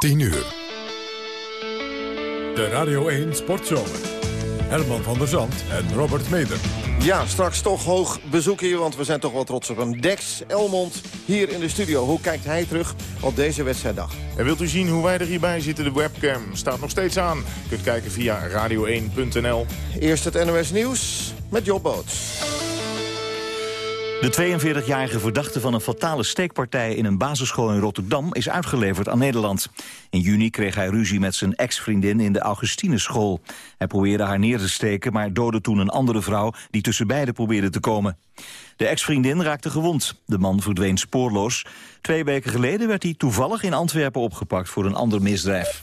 10 uur. De Radio 1 Sportzomer. Herman van der Zand en Robert Meder. Ja, straks toch hoog bezoek hier, want we zijn toch wel trots op hem. Dex Elmond hier in de studio. Hoe kijkt hij terug op deze wedstrijddag? En wilt u zien hoe wij er hierbij zitten? De webcam staat nog steeds aan. U kunt kijken via radio1.nl. Eerst het NOS Nieuws met Job Boots. De 42-jarige verdachte van een fatale steekpartij in een basisschool in Rotterdam is uitgeleverd aan Nederland. In juni kreeg hij ruzie met zijn ex-vriendin in de Augustinusschool. Hij probeerde haar neer te steken, maar doodde toen een andere vrouw die tussen beiden probeerde te komen. De ex-vriendin raakte gewond. De man verdween spoorloos. Twee weken geleden werd hij toevallig in Antwerpen opgepakt voor een ander misdrijf.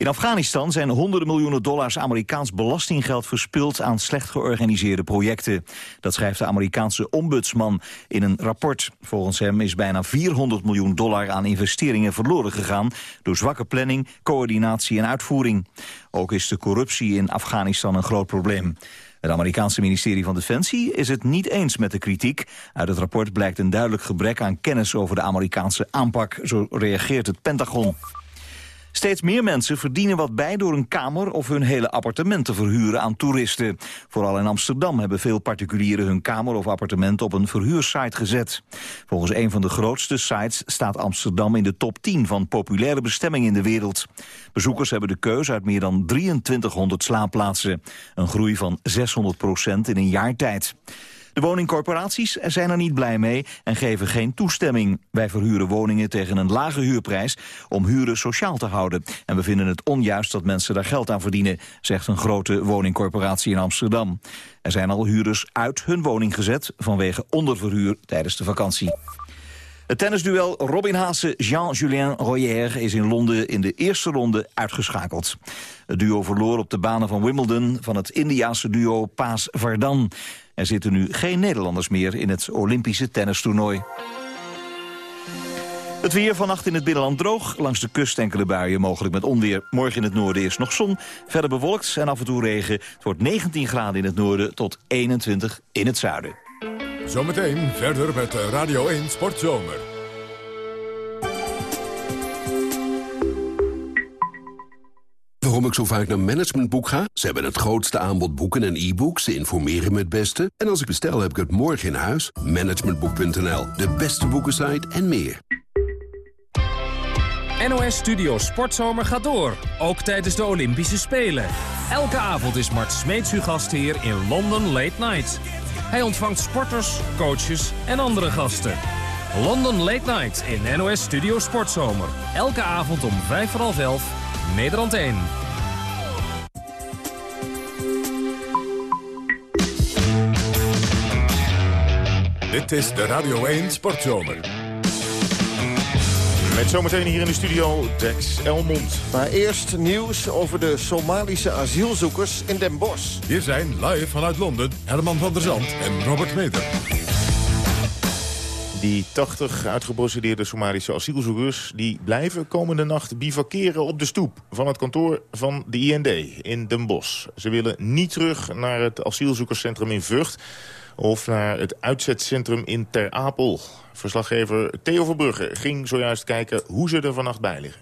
In Afghanistan zijn honderden miljoenen dollars Amerikaans belastinggeld verspild aan slecht georganiseerde projecten. Dat schrijft de Amerikaanse ombudsman in een rapport. Volgens hem is bijna 400 miljoen dollar aan investeringen verloren gegaan door zwakke planning, coördinatie en uitvoering. Ook is de corruptie in Afghanistan een groot probleem. Het Amerikaanse ministerie van Defensie is het niet eens met de kritiek. Uit het rapport blijkt een duidelijk gebrek aan kennis over de Amerikaanse aanpak. Zo reageert het Pentagon. Steeds meer mensen verdienen wat bij door een kamer of hun hele appartement te verhuren aan toeristen. Vooral in Amsterdam hebben veel particulieren hun kamer of appartement op een verhuursite gezet. Volgens een van de grootste sites staat Amsterdam in de top 10 van populaire bestemmingen in de wereld. Bezoekers hebben de keuze uit meer dan 2300 slaapplaatsen. Een groei van 600 procent in een jaar tijd. De woningcorporaties zijn er niet blij mee en geven geen toestemming. Wij verhuren woningen tegen een lage huurprijs om huren sociaal te houden. En we vinden het onjuist dat mensen daar geld aan verdienen, zegt een grote woningcorporatie in Amsterdam. Er zijn al huurders uit hun woning gezet vanwege onderverhuur tijdens de vakantie. Het tennisduel Robin Haase Jean-Julien Royer is in Londen in de eerste ronde uitgeschakeld. Het duo verloor op de banen van Wimbledon van het Indiaanse duo Paas Vardan. Er zitten nu geen Nederlanders meer in het Olympische tennistoernooi. Het weer vannacht in het binnenland droog. Langs de kust enkele buien, mogelijk met onweer. Morgen in het noorden is nog zon. Verder bewolkt en af en toe regen. Het wordt 19 graden in het noorden tot 21 in het zuiden. Zometeen verder met Radio 1 Sportzomer. Waarom ik zo vaak naar Managementboek ga? Ze hebben het grootste aanbod boeken en e-books. Ze informeren me het beste. En als ik bestel, heb ik het morgen in huis. Managementboek.nl, de beste boekensite en meer. NOS Studio Sportzomer gaat door, ook tijdens de Olympische Spelen. Elke avond is Mart Smeets uw gastheer in London Late Night. Hij ontvangt sporters, coaches en andere gasten. London Late Night in NOS Studio Sportzomer. Elke avond om vijf voor half elf, Nederland 1. Dit is de Radio 1 Sportzomer. Met zometeen hier in de studio Dex Elmond. Maar eerst nieuws over de Somalische asielzoekers in Den Bosch. Hier zijn live vanuit Londen Herman van der Zand en Robert Meder. Die 80 uitgeprocedeerde Somalische asielzoekers... die blijven komende nacht bivakeren op de stoep... van het kantoor van de IND in Den Bosch. Ze willen niet terug naar het asielzoekerscentrum in Vught... of naar het uitzetcentrum in Ter Apel. Verslaggever Theo Verbrugge ging zojuist kijken hoe ze er vannacht bij liggen.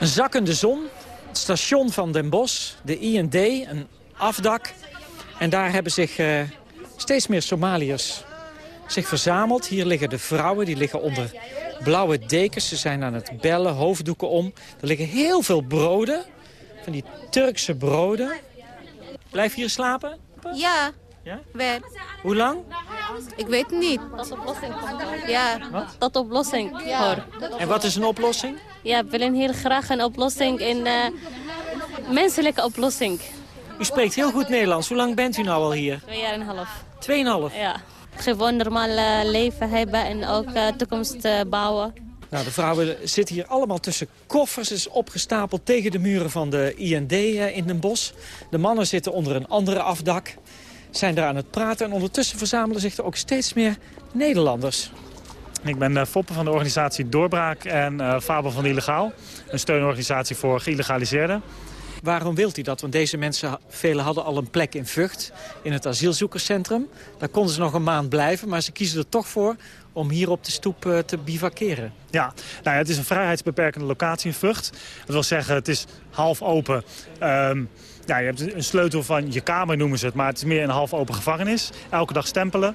Een zakkende zon, het station van Den Bosch, de IND, een afdak. En daar hebben zich uh, steeds meer Somaliërs zich verzameld. Hier liggen de vrouwen, die liggen onder blauwe dekens. Ze zijn aan het bellen, hoofddoeken om. Er liggen heel veel broden, van die Turkse broden. Blijf hier slapen? Ja. Ja? Hoe lang? Ik weet het niet. Dat oplossing. Ja. Wat? Dat oplossing hoor. En wat is een oplossing? Ja, we willen heel graag een oplossing, een uh, menselijke oplossing. U spreekt heel goed Nederlands. Hoe lang bent u nou al hier? Twee jaar en een half. Tweeënhalf? Ja. Gewoon normaal uh, leven hebben en ook uh, toekomst uh, bouwen. Nou, de vrouwen zitten hier allemaal tussen koffers, is opgestapeld tegen de muren van de IND in Den Bosch. De mannen zitten onder een andere afdak, zijn daar aan het praten en ondertussen verzamelen zich er ook steeds meer Nederlanders. Ik ben uh, Foppe van de organisatie Doorbraak en uh, Fabel van Illegaal. Een steunorganisatie voor geïllegaliseerden. Waarom wilt hij dat? Want deze mensen, velen hadden al een plek in Vught, in het asielzoekerscentrum. Daar konden ze nog een maand blijven, maar ze kiezen er toch voor om hier op de stoep uh, te bivakeren. Ja, nou ja, het is een vrijheidsbeperkende locatie in Vught. Dat wil zeggen, het is half open. Um, ja, je hebt een sleutel van je kamer, noemen ze het, maar het is meer een half open gevangenis. Elke dag stempelen.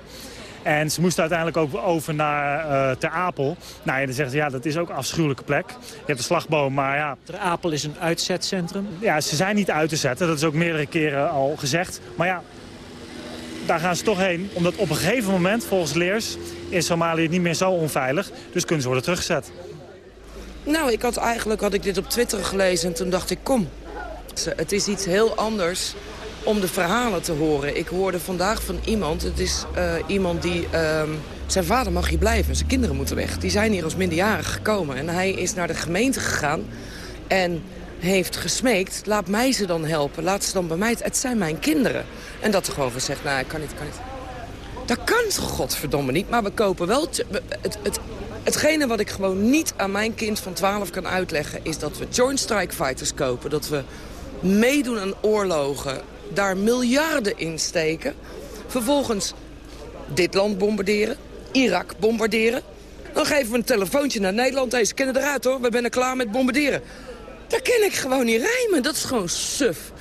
En ze moesten uiteindelijk ook over naar uh, Ter Apel. Nou ja, dan zeggen ze, ja, dat is ook een afschuwelijke plek. Je hebt een slagboom, maar ja... Ter Apel is een uitzetcentrum? Ja, ze zijn niet uit te zetten. Dat is ook meerdere keren al gezegd. Maar ja, daar gaan ze toch heen. Omdat op een gegeven moment, volgens Leers, is Somalië niet meer zo onveilig. Dus kunnen ze worden teruggezet. Nou, ik had eigenlijk had ik dit op Twitter gelezen en toen dacht ik, kom. Het is iets heel anders om de verhalen te horen. Ik hoorde vandaag van iemand, het is uh, iemand die... Uh, zijn vader mag hier blijven, zijn kinderen moeten weg. Die zijn hier als minderjarig gekomen. En hij is naar de gemeente gegaan en heeft gesmeekt... laat mij ze dan helpen, laat ze dan bij mij... Het zijn mijn kinderen. En dat er gewoon gezegd, nou, ik kan niet, kan niet. Dat kan godverdomme niet, maar we kopen wel... Het, het, hetgene wat ik gewoon niet aan mijn kind van 12 kan uitleggen... is dat we Joint Strike Fighters kopen, dat we meedoen aan oorlogen daar miljarden in steken. Vervolgens dit land bombarderen, Irak bombarderen. Dan geven we een telefoontje naar Nederland. Deze kennen eruit hoor, we zijn klaar met bombarderen. Dat ken ik gewoon niet rijmen, dat is gewoon suf.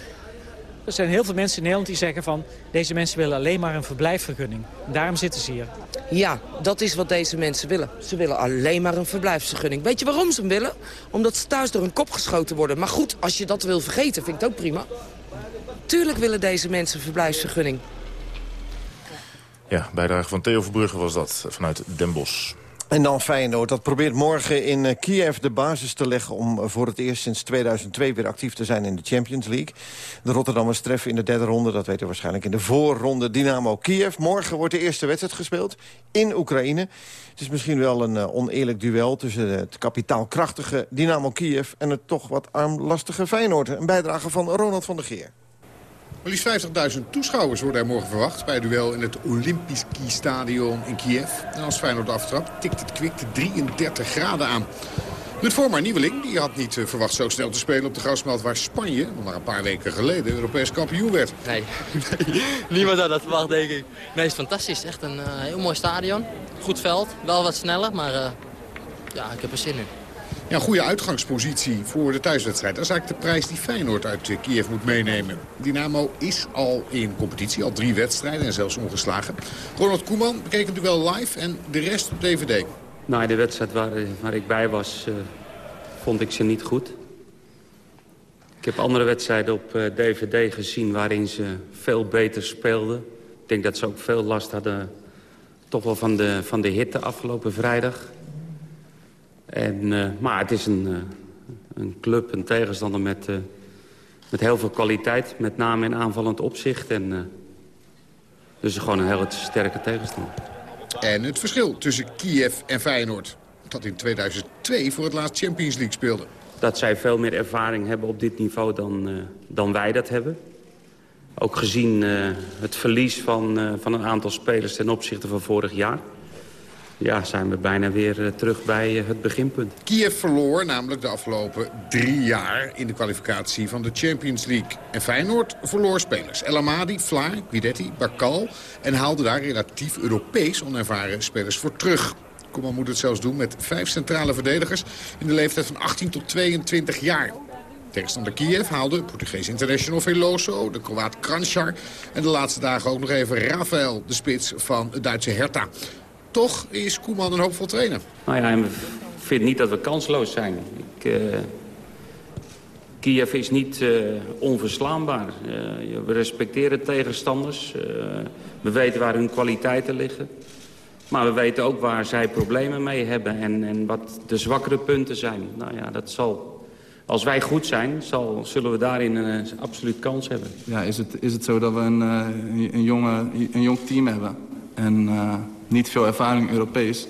Er zijn heel veel mensen in Nederland die zeggen van... deze mensen willen alleen maar een verblijfsvergunning. Daarom zitten ze hier. Ja, dat is wat deze mensen willen. Ze willen alleen maar een verblijfsvergunning. Weet je waarom ze hem willen? Omdat ze thuis door hun kop geschoten worden. Maar goed, als je dat wil vergeten, vind ik het ook prima. Tuurlijk willen deze mensen verblijfsvergunning. Ja, bijdrage van Theo Verbrugge was dat vanuit Den Bosch. En dan Feyenoord. Dat probeert morgen in eh, Kiev de basis te leggen... om eh, voor het eerst sinds 2002 weer actief te zijn in de Champions League. De Rotterdammers treffen in de derde ronde. Dat weten we waarschijnlijk in de voorronde Dynamo Kiev. Morgen wordt de eerste wedstrijd gespeeld in Oekraïne. Het is misschien wel een uh, oneerlijk duel tussen het kapitaalkrachtige Dynamo Kiev... en het toch wat armlastige Feyenoord. Een bijdrage van Ronald van der Geer. Maar liefst 50.000 toeschouwers worden er morgen verwacht... bij het duel in het Olympisch Stadion in Kiev. En als Feyenoord aftrapt, tikt het kwik de 33 graden aan. Ruud Vormer, nieuweling, die had niet eh, verwacht zo snel te spelen op de grasveld waar Spanje, nog maar een paar weken geleden, Europees kampioen werd. Nee, niemand had dat verwacht, denk ik. Nee, het is fantastisch. Echt een uh, heel mooi stadion. Goed veld, wel wat sneller, maar uh, ja, ik heb er zin in. Ja, een goede uitgangspositie voor de thuiswedstrijd. Dat is eigenlijk de prijs die Feyenoord uit Kiev moet meenemen. Dynamo is al in competitie, al drie wedstrijden en zelfs ongeslagen. Ronald Koeman bekeek het wel live en de rest op DVD. Nou, de wedstrijd waar, waar ik bij was, uh, vond ik ze niet goed. Ik heb andere wedstrijden op eh, DVD gezien waarin ze veel beter speelden. Ik denk dat ze ook veel last hadden toch wel van de, van de hitte afgelopen vrijdag. En, uh, maar het is een, uh, een club, een tegenstander met, uh, met heel veel kwaliteit. Met name in aanvallend opzicht. En, dus gewoon een hele sterke tegenstander. En het verschil tussen Kiev en Feyenoord. Dat in 2002 voor het laatst Champions League speelde. Dat zij veel meer ervaring hebben op dit niveau dan, dan wij dat hebben. Ook gezien het verlies van, van een aantal spelers ten opzichte van vorig jaar ja, zijn we bijna weer eh, terug bij eh, het beginpunt. Kiev verloor namelijk de afgelopen drie jaar in de kwalificatie van de Champions League. En Feyenoord verloor spelers. El Amadi, Vlaar, Guidetti, Bakal. En haalde daar relatief Europees onervaren spelers voor terug. Koeman moet het zelfs doen met vijf centrale verdedigers in de leeftijd van 18 tot 22 jaar. Tegenstander Kiev haalde Portugees international Veloso, de Kroaat Kranjčar... en de laatste dagen ook nog even Rafael, de spits van het Duitse Hertha toch is Koeman een hoopvol trainer. Nou ja, ik vind niet dat we kansloos zijn. Ik, uh, Kiev is niet uh, onverslaanbaar. Uh, we respecteren tegenstanders. we weten waar hun kwaliteiten liggen. Maar we weten ook waar zij problemen mee hebben en, en wat de zwakkere punten zijn. Nou ja, dat zal... Als wij goed zijn, zal, zullen we daarin een, absoluut kans hebben. Ja, is het, is het zo dat we een, een, jonge, een jong team hebben? En niet veel ervaring Europees.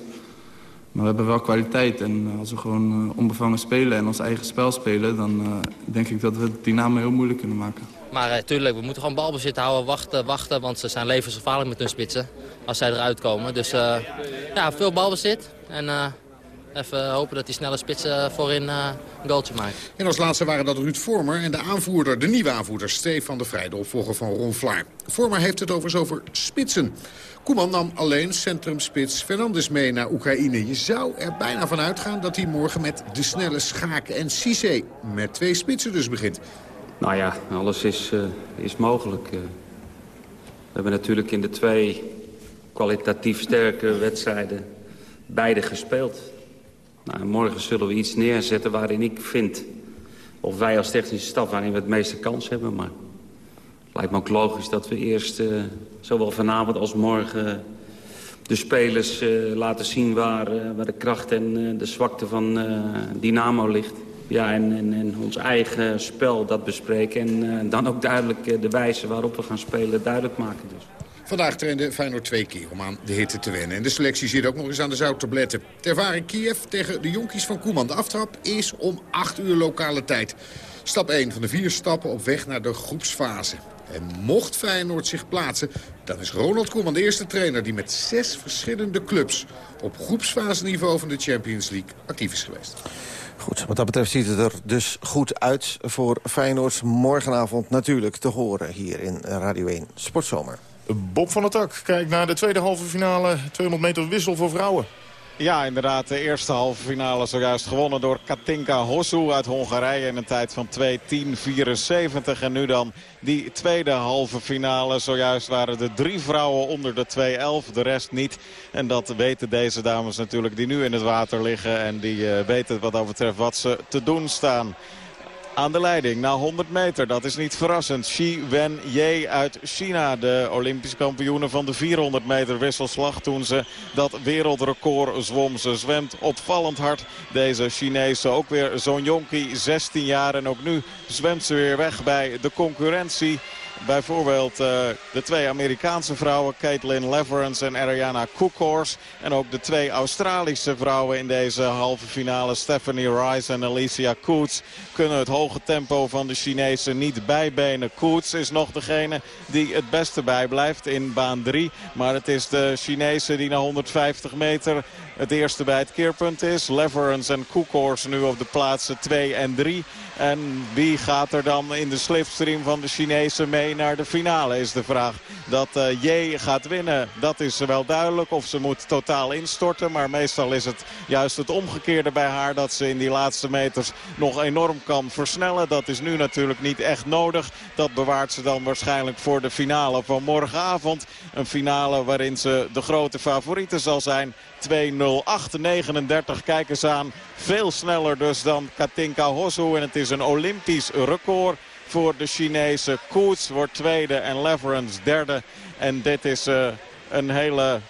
Maar we hebben wel kwaliteit. En als we gewoon uh, onbevangen spelen en ons eigen spel spelen... dan uh, denk ik dat we het dynamo heel moeilijk kunnen maken. Maar uh, tuurlijk, we moeten gewoon balbezit houden, wachten, wachten. Want ze zijn levensgevaarlijk met hun spitsen als zij eruit komen. Dus ja, veel balbezit. En even hopen dat die snelle spits uh, voorin uh, een goaltje maakt. En als laatste waren dat Ruud Vormer en de aanvoerder, de nieuwe aanvoerder, Stefan de Vrij, de opvolger van Ron Vlaar. Vormer heeft het overigens over spitsen. Koeman nam alleen centrumspits Fernandes mee naar Oekraïne. Je zou er bijna van uitgaan dat hij morgen met de snelle Schaken en Cissé met twee spitsen dus begint. Nou ja, alles is, uh, is mogelijk. we hebben natuurlijk in de twee kwalitatief sterke wedstrijden beide gespeeld. Nou, morgen zullen we iets neerzetten waarin ik vind... of wij als technische staf waarin we het meeste kans hebben. Maar het lijkt me ook logisch dat we eerst... Uh, zowel vanavond als morgen de spelers uh, laten zien... waar, uh, waar de kracht en de zwakte van Dynamo ligt. Ja, en, en, en, ons eigen spel dat bespreken. En dan ook duidelijk de wijze waarop we gaan spelen duidelijk maken dus. Vandaag trainde Feyenoord twee keer om aan de hitte te wennen. En de selectie zit ook nog eens aan de zouttabletten. Ter ervaring Kiev tegen de jonkies van Koeman. De aftrap is om 8 uur lokale tijd. Stap 1 van de vier stappen op weg naar de groepsfase. En mocht Feyenoord zich plaatsen, dan is Ronald Koeman de eerste trainer... die met zes verschillende clubs op groepsfase-niveau van de Champions League actief is geweest. Goed, wat dat betreft ziet het er dus goed uit voor Feyenoord. Morgenavond natuurlijk te horen hier in Radio 1 Sportzomer. Bob van der Tak kijkt naar de tweede halve finale. 200 meter wissel voor vrouwen. Ja, inderdaad. De eerste halve finale zojuist gewonnen door Katinka Hosu uit Hongarije. In een tijd van 2.10.74. En nu dan die tweede halve finale. Zojuist waren er drie vrouwen onder de 2.11. De rest niet. En dat weten deze dames natuurlijk die nu in het water liggen. En die uh, weten wat dat betreft wat ze te doen staan aan de leiding na 100 meter. Dat is niet verrassend. Xi Wen-Ye uit China. De Olympische kampioene van de 400 meter wisselslag. Toen ze dat wereldrecord zwom. Ze zwemt opvallend hard. Deze Chinese ook weer zo'n jonkie. 16 jaar en ook nu zwemt ze weer weg bij de concurrentie. Bijvoorbeeld uh, de twee Amerikaanse vrouwen, Caitlin Leverance en Ariana Koekors. En ook de twee Australische vrouwen in deze halve finale, Stephanie Rice en Alicia Koets, kunnen het hoge tempo van de Chinezen niet bijbenen. Koets is nog degene die het beste bijblijft in baan 3. Maar het is de Chinese die na 150 meter het eerste bij het keerpunt is. Leverance en Koekors nu op de plaatsen 2 en 3. En wie gaat er dan in de slipstream van de Chinezen mee naar de finale is de vraag. Dat uh, J gaat winnen, dat is wel duidelijk. Of ze moet totaal instorten. Maar meestal is het juist het omgekeerde bij haar. Dat ze in die laatste meters nog enorm kan versnellen. Dat is nu natuurlijk niet echt nodig. Dat bewaart ze dan waarschijnlijk voor de finale van morgenavond. Een finale waarin ze de grote favoriete zal zijn. 2.08.39. Kijk eens aan. Veel sneller dus dan Katinka Hosso. En het is een Olympisch record voor de Chinese. Koets wordt tweede en Leverance derde. En dit is uh, een hele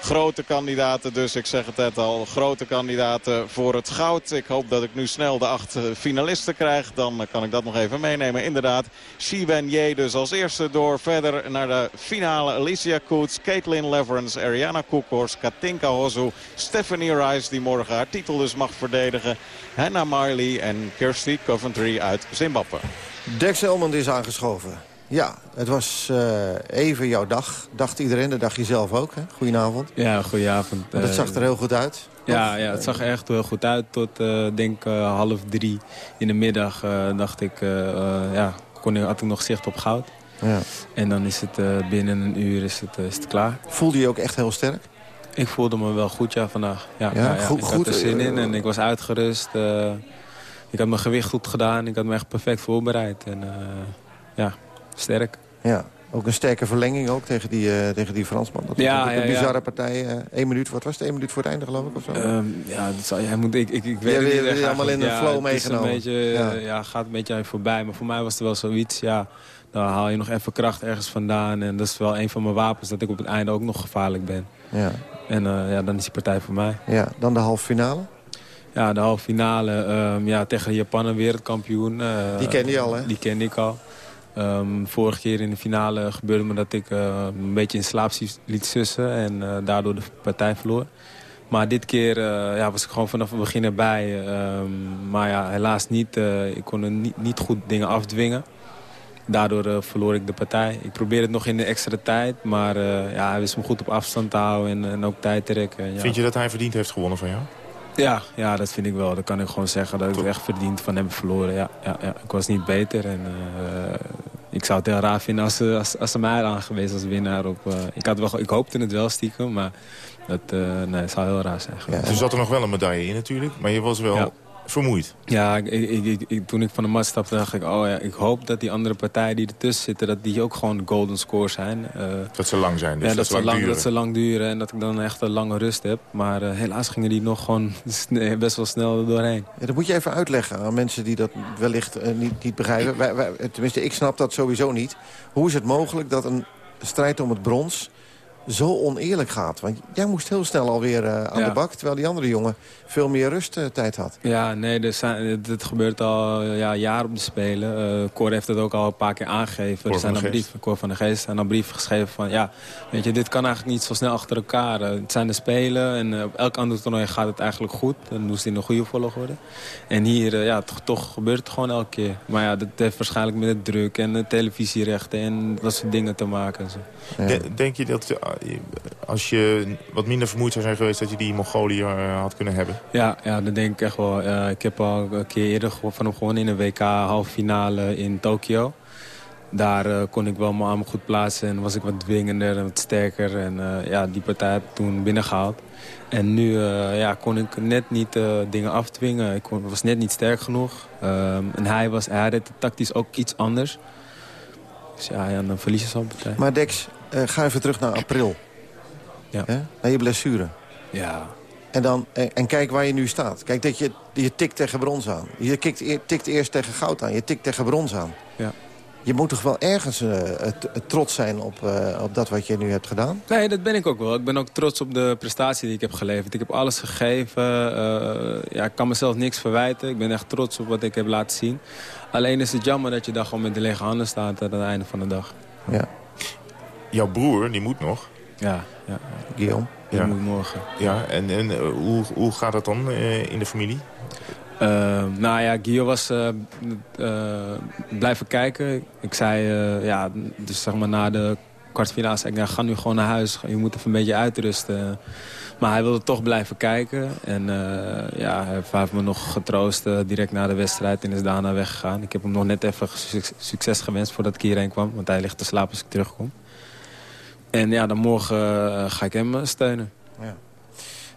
grote kandidaten. Dus ik zeg het net al, grote kandidaten voor het goud. Ik hoop dat ik nu snel de acht eh, finalisten krijg. Dan kan ik dat nog even meenemen. Inderdaad, Xi Wen-Ye dus als eerste door. Verder naar de finale Alicia Koets, Caitlin Leverance, Ariana Koekors, Katinka Hozu, Stephanie Rice die morgen haar titel dus mag verdedigen. Hannah Marley en Kirsty Coventry uit Zimbabwe. Dex Elmond is aangeschoven. Ja, het was uh, even jouw dag, dacht iedereen. Dat dacht je zelf ook, hè? Goedenavond. Ja, goedenavond. Maar dat zag er heel goed uit. Ja, ja, het zag er echt heel goed uit. Tot, uh, denk uh, half drie in de middag dacht ik, ja, kon, had ik nog zicht op goud. Ja. En dan is het binnen een uur is het, is het klaar. Voelde je ook echt heel sterk? Ik voelde me wel goed, ja, vandaag. Ja, ja, ja, ja. Goed, ik had er zin in en ik was uitgerust. ik had mijn gewicht goed gedaan. Ik had me echt perfect voorbereid. En ja, sterk. Ja, ook een sterke verlenging ook tegen die, uh, tegen die Fransman. Dat ja, ja, een bizarre partij. Uh, één minuut, wat was het? Één minuut voor het einde geloof ik? Of zo? Um, ja, dat zal, hij moet, ik, ik, ik weet niet. allemaal in de flow meegenomen. Een beetje, ja. ja. gaat een beetje voorbij. Maar voor mij was er wel zoiets, ja... Dan haal je nog even kracht ergens vandaan. En dat is wel een van mijn wapens, dat ik op het einde ook nog gevaarlijk ben. Ja. En uh, ja, dan is die partij voor mij. Ja, dan de halve finale? Ja, de halve finale um, ja, tegen de Japan, wereldkampioen. die kende je al, hè? Die kende ik al. Um, vorige keer in de finale gebeurde me dat ik uh, een beetje in slaap liet sussen en uh, daardoor de partij verloor. Maar dit keer uh, ja, was ik gewoon vanaf het begin erbij. Um, maar ja, helaas niet. ik kon er niet, niet, goed dingen afdwingen. Daardoor verloor ik de partij. Ik probeerde het nog in de extra tijd. Maar ja, hij wist me goed op afstand te houden en, en ook tijd te. Ja. Vind je dat hij verdiend heeft gewonnen van jou? Ja, ja, dat vind ik wel. Dat kan ik gewoon zeggen. Dat ik het echt verdiend van hem verloren. Ja, ja, ja. Ik was niet beter. En, uh, ik zou het heel raar vinden als ze, als, als ze mij aan geweest als winnaar. Op, uh, ik, had wel, ik hoopte het wel stiekem, maar dat, uh, nee, het zou heel raar zijn. Ja, er zat er nog wel een medaille in natuurlijk. Maar je was wel... Ja vermoeid. Ja, ik, ik, ik, toen ik van de mat stapte dacht ik... oh ja, ik hoop dat die andere partijen die ertussen zitten... dat die ook gewoon golden score zijn. Uh, dat ze lang zijn, dus ja, dat, dat, ze lang, dat ze lang duren en dat ik dan echt een lange rust heb. Maar uh, helaas gingen die nog gewoon best wel snel er doorheen. Ja, dat moet je even uitleggen aan mensen die dat wellicht uh, niet, niet begrijpen. Wij, wij, tenminste, ik snap dat sowieso niet. Hoe is het mogelijk dat een strijd om het brons zo oneerlijk gaat. Want jij moest heel snel alweer uh, aan Ja. de bak... terwijl die andere jongen veel meer rusttijd had. Ja, nee, zijn, dit gebeurt al ja, jaren op de Spelen. Uh, Cor heeft het ook al een paar keer aangegeven. Cor er zijn van de dan brieven, Cor van de Geest zijn dan brieven geschreven van... ja, weet je, dit kan eigenlijk niet zo snel achter elkaar. Uh, het zijn de Spelen en uh, op elk ander toernooi gaat het eigenlijk goed. Dan moest in een goede volgorde. En hier, ja, toch, toch gebeurt het gewoon elke keer. Maar ja, dat heeft waarschijnlijk met de druk en de televisierechten... en dat soort dingen te maken. Zo. De, denk je dat als je wat minder vermoeid zou zijn geweest... dat je die Mongolië had kunnen hebben? Ja, ja, dat denk ik echt wel. Uh, ik heb al een keer eerder van hem gewonnen in een WK halve finale in Tokio. Daar uh, kon ik wel mijn armen goed plaatsen en was ik wat dwingender en wat sterker. En uh, ja, die partij heb ik toen binnengehaald. En nu ja, kon ik net niet dingen afdwingen. Ik kon, was net niet sterk genoeg. Um, en hij, was, hij deed tactisch ook iets anders. Dus ja, ja dan verlies je zo'n partij. Maar Dex, ga even terug naar april. Ja. Hè? Naar je blessure. Ja, en, dan, en, en, kijk waar je nu staat. Kijk dat je, je tikt tegen brons aan. Je tikt, tikt eerst tegen goud aan. Je tikt tegen brons aan. Ja. Je moet toch wel ergens uh, het trots zijn op, uh, op dat wat je nu hebt gedaan? Nee, dat ben ik ook wel. Ik ben ook trots op de prestatie die ik heb geleverd. Ik heb alles gegeven. Uh, ja, ik kan mezelf niks verwijten. Ik ben echt trots op wat ik heb laten zien. Alleen is het jammer dat je dan gewoon met de lege handen staat aan het einde van de dag. Ja. Jouw broer, die moet nog. Ja, ja. Guillaume. Die ja. moet morgen. Ja, en, en uh, hoe, hoe gaat het dan uh, in de familie? Uh, nou ja, Guillaume was blijven kijken. Ik zei, ja, dus zeg maar na de kwartfinale zei ik, nou, ga nu gewoon naar huis. Je moet even een beetje uitrusten. Maar hij wilde toch blijven kijken. En ja, hij heeft me nog getroost direct na de wedstrijd en is daarna weggegaan. Ik heb hem nog net even succes gewenst voordat ik hierheen kwam. Want hij ligt te slapen als ik terugkom. En ja, dan morgen uh, ga ik hem steunen. Ja.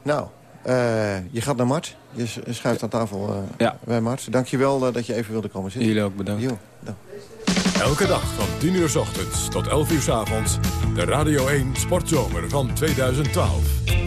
Nou, uh, je gaat naar Mart. Je schuift aan tafel uh, ja. bij Mart. Dank je wel dat je even wilde komen zitten. Jullie ook bedankt. Jo. Elke dag van 10 uur s ochtends tot 11 uur s avonds. De Radio 1 Sportzomer van 2012.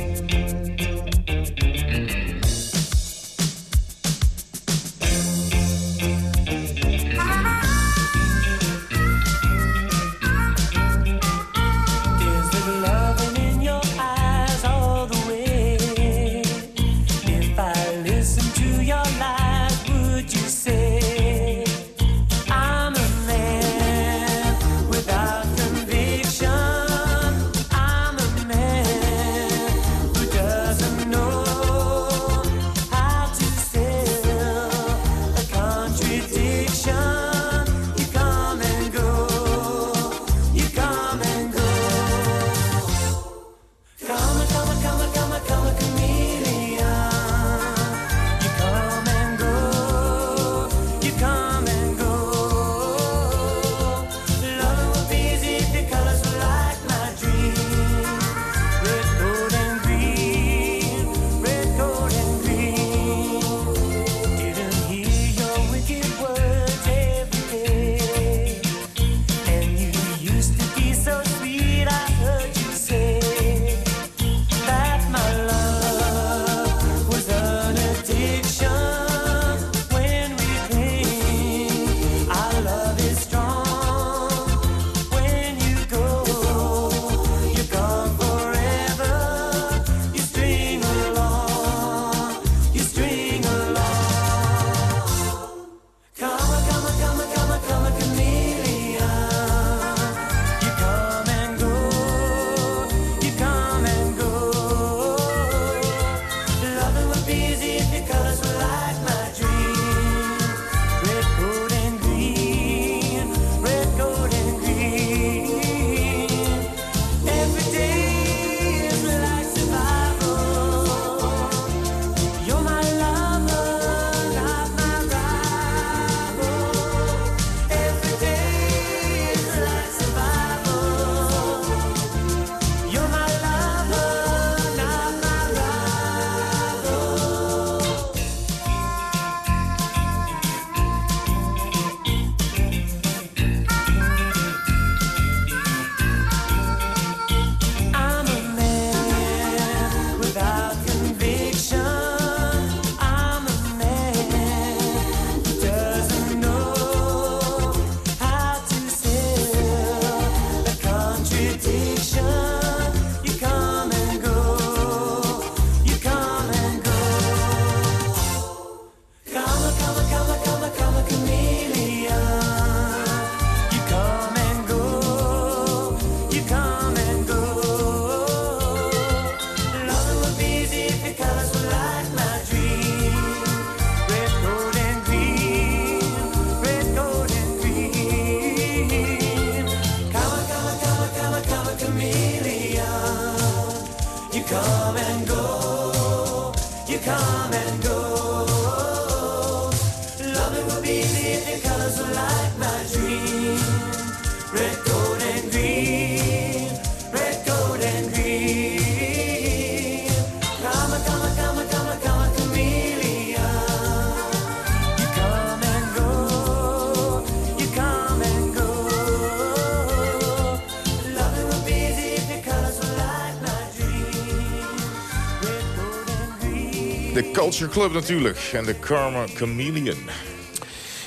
Culture Club natuurlijk. En de Karma Chameleon.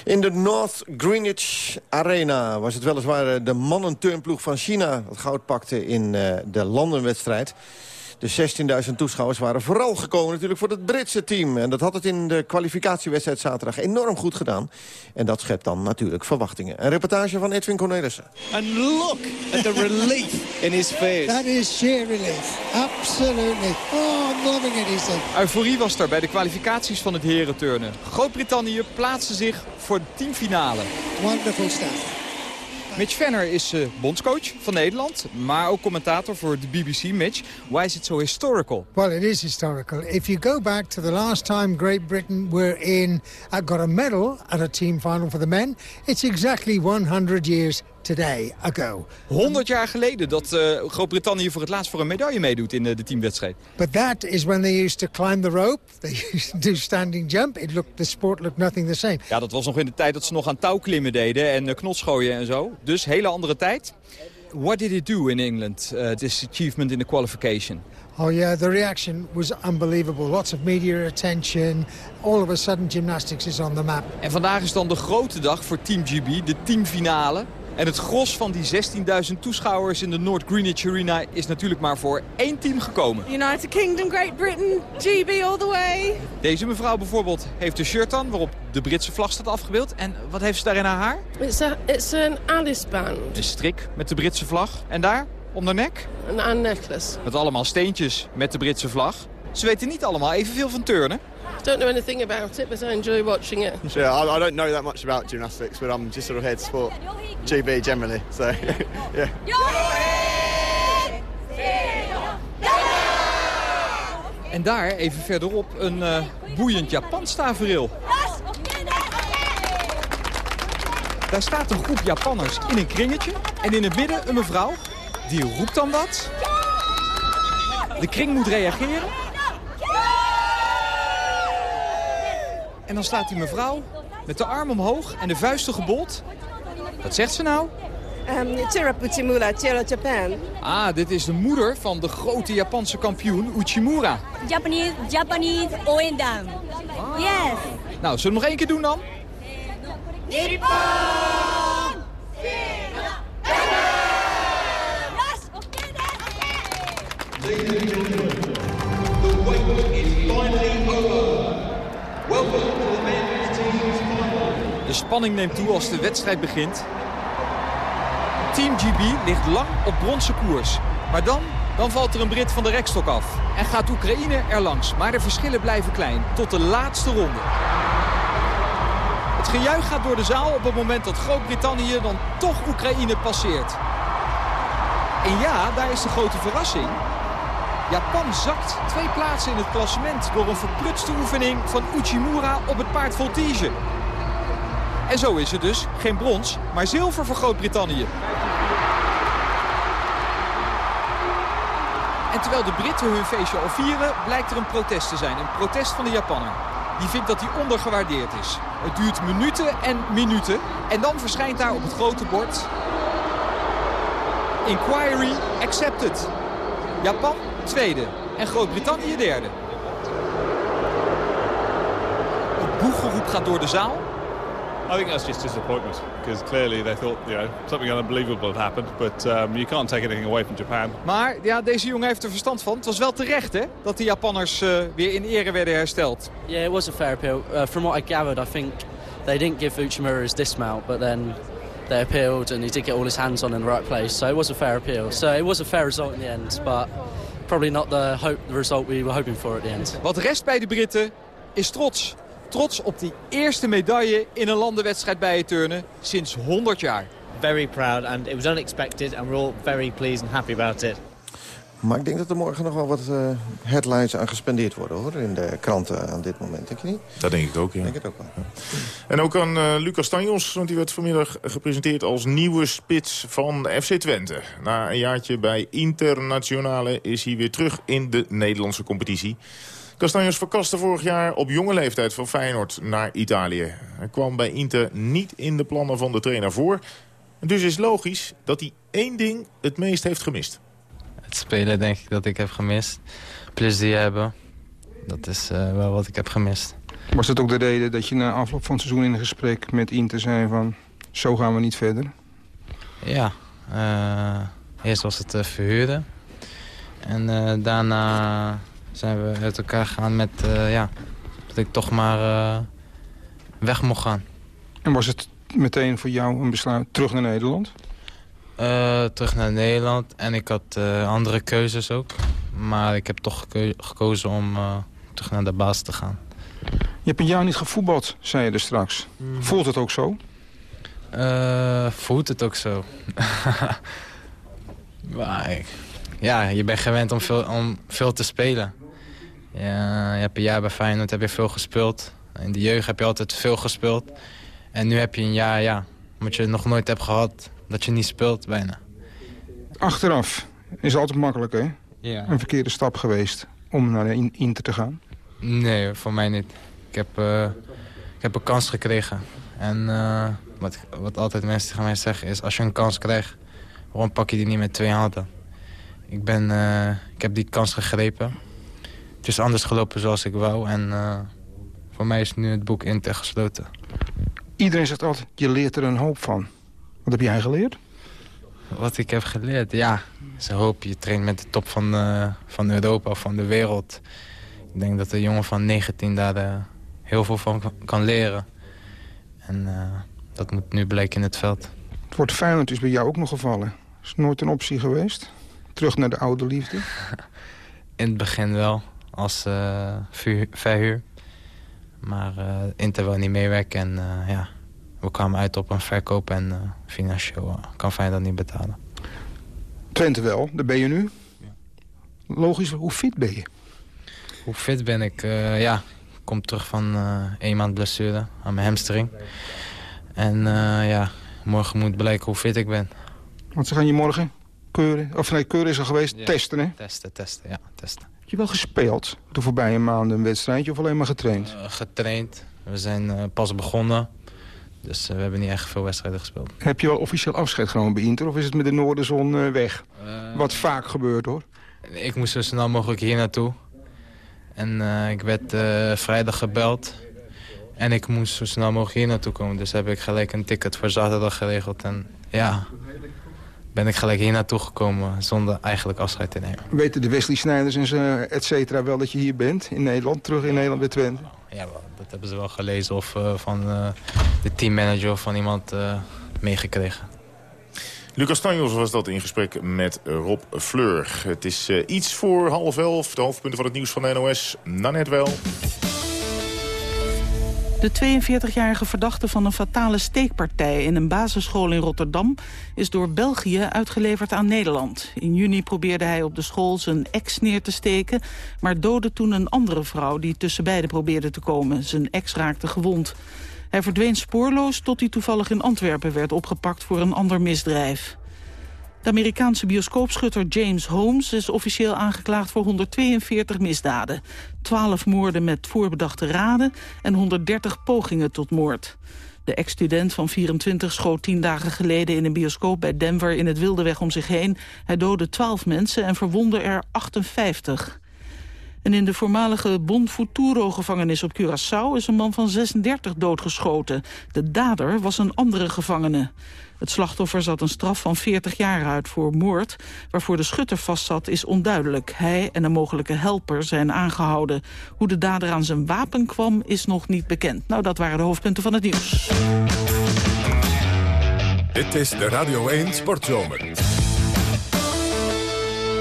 In de North Greenwich Arena was het weliswaar de mannenturnploeg van China... dat goud pakte in uh, de landenwedstrijd. De 16.000 toeschouwers waren vooral gekomen natuurlijk voor het Britse team. En dat had het in de kwalificatiewedstrijd zaterdag enorm goed gedaan. En dat schept dan natuurlijk verwachtingen. Een reportage van Edwin Cornelissen. And look at the relief in his face. That is sheer relief. Absolutely. Oh, I'm loving it, he said. Euforie was er bij de kwalificaties van het herenturnen. Groot-Brittannië plaatste zich voor de teamfinale. Wonderful stuff. Mitch Venner is uh, bondscoach van Nederland, maar ook commentator voor de BBC. Mitch, why is it so historical? Well, it is historical. If you go back to the last time Great Britain were in, uh, got a medal at a team final for the men, it's exactly 100 years today ago. 100 jaar geleden dat uh, Groot-Brittannië voor het laatst voor een medaille meedoet in uh, de teamwedstrijd. But that is when they used to climb the rope. They used to do standing jump. It looked, the sport looked nothing the same. Ja, dat was nog in de tijd dat ze nog aan touwklimmen deden en uh, knotsgooien en zo. Dus hele andere tijd. What did it do in England, uh, this achievement in the qualification? Oh yeah, the reaction was unbelievable. Lots of media attention. All of a sudden gymnastics is on the map. En vandaag is dan de grote dag voor Team GB, de teamfinale. En het gros van die 16.000 toeschouwers in de North Greenwich Arena is natuurlijk maar voor één team gekomen. United Kingdom, Great Britain, GB all the way. Deze mevrouw bijvoorbeeld heeft een shirt aan waarop de Britse vlag staat afgebeeld. En wat heeft ze daar in haar haar? It's, a, it's an Alice band. Een strik met de Britse vlag. En daar, om haar nek? Een necklace. Met allemaal steentjes met de Britse vlag. Ze weten niet allemaal evenveel van turnen. I don't know anything about it, but I enjoy watching it. Yeah, I, I don't know that much about gymnastics, but I'm just sort of here to support GB generally. So, yeah. En daar, even verderop, een uh, boeiend Japans tafereel. Daar staat een groep Japanners in een kringetje. En in het midden een mevrouw, die roept dan wat. De kring moet reageren. En dan staat die mevrouw met de arm omhoog en de vuisten gebold. Wat zegt ze nou? Um, Chirapu Uchimura, Chira Japan. Ah, dit is de moeder van de grote Japanse kampioen Uchimura. Japanese, Japanese Oendan. Ah. Yes. Nou, zullen we nog één keer doen dan? Nippon! Ladies and gentlemen, the wait is finally over. Welcome De spanning neemt toe als de wedstrijd begint. Team GB ligt lang op bronzen koers. Maar dan, dan valt er een Brit van de rekstok af. En gaat Oekraïne er langs. Maar de verschillen blijven klein. Tot de laatste ronde. Het gejuich gaat door de zaal op het moment dat Groot-Brittannië dan toch Oekraïne passeert. En ja, daar is de grote verrassing. Japan zakt twee plaatsen in het klassement door een verprutste oefening van Uchimura op het paard Voltige. En zo is het dus geen brons, maar zilver voor Groot-Brittannië. En terwijl de Britten hun feestje al vieren, blijkt er een protest te zijn. Een protest van de Japaner. Die vindt dat hij ondergewaardeerd is. Het duurt minuten en minuten. En dan verschijnt daar op het grote bord... Inquiry accepted. Japan tweede en Groot-Brittannië derde. Het boegeroep gaat door de zaal. I think that's just disappointment because clearly they thought you know something unbelievable had happened, but um, you can't take anything away from Japan. Maar ja, deze jongen heeft er verstand van. Het was wel terecht hè, dat de Japanners uh, weer in ere werden hersteld. Yeah, it was a fair appeal. Uh, from what I gathered, I think they didn't give Uchimura his dismount, but then they appealed and he did get all his hands on in the right place. So it was a fair appeal. So it was a fair result in the end, but probably not the, hope, the result we were hoping for at the end. Wat rest bij de Britten is trots. Trots op die eerste medaille in een landenwedstrijd bij het turnen sinds 100 jaar. Very proud and it was unexpected and we're all very pleased and happy about it. Maar ik denk dat er morgen nog wel wat uh, headlines aan gespendeerd worden hoor, in de kranten aan dit moment. Denk je niet? Dat denk ik ook, ja. Denk het ook wel. Ja. En ook aan uh, Lucas Tanjos, want die werd vanmiddag gepresenteerd als nieuwe spits van FC Twente. Na een jaartje bij Internationale is hij weer terug in de Nederlandse competitie. Castanjos verkaste vorig jaar op jonge leeftijd van Feyenoord naar Italië. Hij kwam bij Inter niet in de plannen van de trainer voor. Dus is logisch dat hij één ding het meest heeft gemist. Het spelen denk ik dat ik heb gemist. Plezier hebben. dat is eh, wel wat ik heb gemist. Was dat ook de reden dat je na afloop van het seizoen in een gesprek met Inter zei van... zo gaan we niet verder? Ja, eh, eerst was het uh, verhuurden. En daarna zijn we uit elkaar gegaan met ja, dat ik toch maar weg mocht gaan. En was het meteen voor jou een besluit terug naar Nederland? terug naar Nederland en ik had andere keuzes ook. Maar ik heb toch gekozen om terug naar de baas te gaan. Je hebt een jaar niet gevoetbald, zei je er straks. Mm. Voelt het ook zo? Voelt het ook zo. maar, ja, je bent gewend om veel, om veel te spelen. Ja, je hebt een jaar bij Feyenoord heb je veel gespeeld. In de jeugd heb je altijd veel gespeeld. En nu heb je een jaar, ja, wat je nog nooit hebt gehad, dat je niet speelt bijna. Achteraf is altijd makkelijk, hè? Ja. Een verkeerde stap geweest om naar Inter te gaan? Nee, voor mij niet. Ik heb, uh, ik heb een kans gekregen. En uh, wat, wat altijd mensen tegen mij zeggen is... als je een kans krijgt, waarom pak je die niet met twee handen? Ik, ben, uh, ik heb die kans gegrepen. Het is anders gelopen zoals ik wou. En voor mij is nu het boek Inter gesloten. Iedereen zegt altijd, je leert er een hoop van. Wat heb jij geleerd? Wat ik heb geleerd? Ja, is een hoop. Je traint met de top van, van Europa of van de wereld. Ik denk dat een jongen van 19 daar uh, heel veel van kan leren. En uh, dat moet nu blijken in het veld. Het woord Feyenoord is bij jou ook nog gevallen. Is nooit een optie geweest? Terug naar de oude liefde? in het begin wel, als uh, verhuur. Maar Inter wil niet meewerken en ja, we kwamen uit op een verkoop en financieel kan Feyenoord niet betalen. Twente wel, daar ben je nu. Logisch, hoe fit ben je? Hoe fit ben ik? Uh, ja, ik kom terug van uh, een maand blessure aan mijn hamstring. En uh, ja, morgen moet blijken hoe fit ik ben. Want ze gaan je morgen keuren, of nee, keuren is al geweest, ja, testen hè? Testen, testen, ja, testen. Heb je wel gespeeld de voorbije maanden een wedstrijdje of alleen maar getraind? getraind. We zijn pas begonnen. Dus we hebben niet echt veel wedstrijden gespeeld. Heb je wel officieel afscheid genomen bij Inter of is het met de Noorderzon weg? Wat vaak gebeurt hoor. Ik moest zo snel mogelijk hier naartoe. En ik werd vrijdag gebeld. En ik moest zo snel mogelijk hier naartoe komen. Dus heb ik gelijk een ticket voor zaterdag geregeld. En ja, ben ik gelijk hier naartoe gekomen zonder eigenlijk afscheid te nemen. Weten de Wesley Snijders en zo, et cetera wel dat je hier bent in Nederland? Terug in Nederland bij Twente? Ja, dat hebben ze wel gelezen of uh, van de teammanager of van iemand meegekregen. Lucas Tanjos was dat in gesprek met Rob Fleur. Het is uh, iets voor half elf. De hoofdpunten van het nieuws van de NOS. Na net wel. De 42-jarige verdachte van een fatale steekpartij in een basisschool in Rotterdam is door België uitgeleverd aan Nederland. In juni probeerde hij op de school zijn ex neer te steken, maar doodde toen een andere vrouw die tussen beiden probeerde te komen. Zijn ex raakte gewond. Hij verdween spoorloos tot hij toevallig in Antwerpen werd opgepakt voor een ander misdrijf. De Amerikaanse bioscoopschutter James Holmes is officieel aangeklaagd voor 142 misdaden. 12 moorden met voorbedachte raden en 130 pogingen tot moord. De ex-student van 24 schoot tien dagen geleden in een bioscoop bij Denver in het wilde weg om zich heen. Hij doodde 12 mensen en verwondde er 58. En in de voormalige Bon Futuro-gevangenis op Curaçao is een man van 36 doodgeschoten. De dader was een andere gevangene. Het slachtoffer zat een straf van 40 jaar uit voor moord. Waarvoor de schutter vastzat is onduidelijk. Hij en een mogelijke helper zijn aangehouden. Hoe de dader aan zijn wapen kwam is nog niet bekend. Nou, dat waren de hoofdpunten van het nieuws. Dit is de Radio 1 Sportzomer.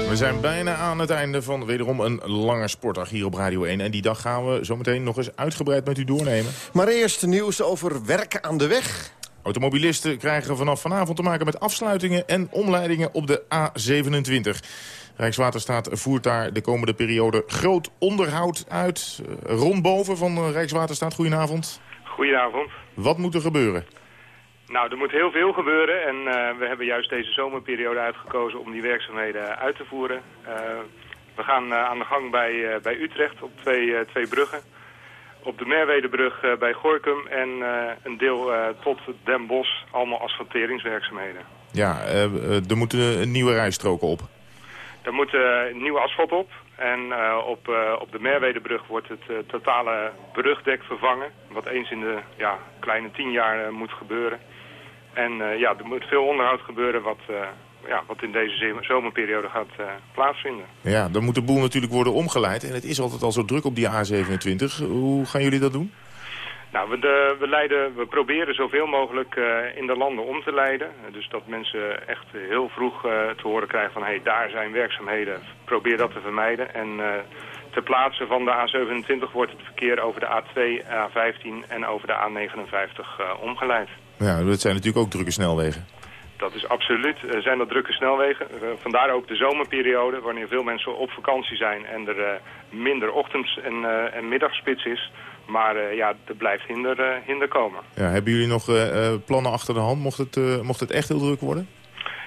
We zijn bijna aan het einde van wederom een lange sportdag hier op Radio 1. En die dag gaan we zometeen nog eens uitgebreid met u doornemen. Maar eerst nieuws over werken aan de weg. Automobilisten krijgen vanaf vanavond te maken met afsluitingen en omleidingen op de A27. Rijkswaterstaat voert daar de komende periode groot onderhoud uit. Ron Boven van Rijkswaterstaat, goedenavond. Goedenavond. Wat moet er gebeuren? Nou, er moet heel veel gebeuren en uh, we hebben juist deze zomerperiode uitgekozen om die werkzaamheden uit te voeren. Uh, we gaan uh, aan de gang bij, bij Utrecht op twee, twee bruggen. Op de Merwedebrug bij Gorkum en een deel tot Den Bosch, allemaal asfalteringswerkzaamheden. Ja, er moeten nieuwe rijstroken op. Er moet nieuw asfalt op. En eh, op, eh, op de Merwedebrug wordt het eh, totale brugdek vervangen. Wat eens in de ja, kleine tien jaar eh, moet gebeuren. En eh, ja, er moet veel onderhoud gebeuren wat, eh, ja, wat in deze ze- zomerperiode gaat eh, plaatsvinden. Ja, dan moet de boel natuurlijk worden omgeleid. En het is altijd al zo druk op die A27. Hoe gaan jullie dat doen? Nou, we, de, we, leiden, we proberen zoveel mogelijk eh, in de landen om te leiden. Dus dat mensen echt heel vroeg eh, te horen krijgen van... hé, hey, daar zijn werkzaamheden. Probeer dat te vermijden. En eh, ter plaatse van de A27 wordt het verkeer over de A2, A15 en over de A59 eh, omgeleid. Ja, dat zijn natuurlijk ook drukke snelwegen. Dat is absoluut. Er zijn dat drukke snelwegen. Eh, vandaar ook de zomerperiode, wanneer veel mensen op vakantie zijn en er eh, minder ochtends- en, eh, en middagspits is. Maar eh, ja, er blijft hinder, eh, hinder komen. Ja, hebben jullie nog eh, eh, plannen achter de hand? Mocht het, eh, mocht het echt heel druk worden?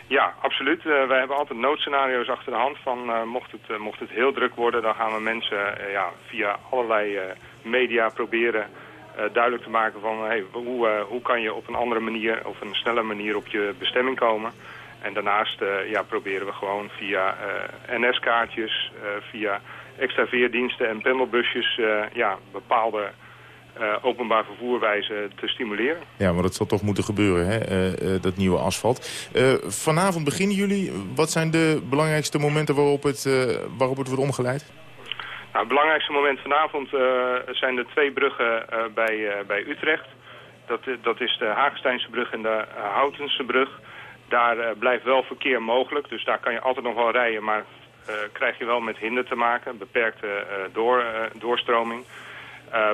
Ja, absoluut. Eh, wij hebben altijd noodscenario's achter de hand van eh, mocht, het, eh, mocht het heel druk worden, dan gaan we mensen eh, ja, via allerlei eh, media proberen eh, duidelijk te maken van hey, hoe, eh, hoe kan je op een andere manier of een snelle manier op je bestemming komen. En daarnaast eh, ja, proberen we gewoon via eh, NS-kaartjes, eh, via extra veerdiensten en pendelbusjes eh, ja, bepaalde eh, openbaar vervoerwijzen te stimuleren. Ja, maar dat zal toch moeten gebeuren, hè? eh, eh, dat nieuwe asfalt. Eh, vanavond beginnen jullie. Wat zijn de belangrijkste momenten waarop het, eh, waarop het wordt omgeleid? Nou, het belangrijkste moment vanavond eh, zijn de twee bruggen eh, bij, eh, bij Utrecht. Dat, dat is de Hagesteinse brug en de Houtense brug. Daar blijft wel verkeer mogelijk, dus daar kan je altijd nog wel rijden, maar krijg je wel met hinder te maken, beperkte door, doorstroming.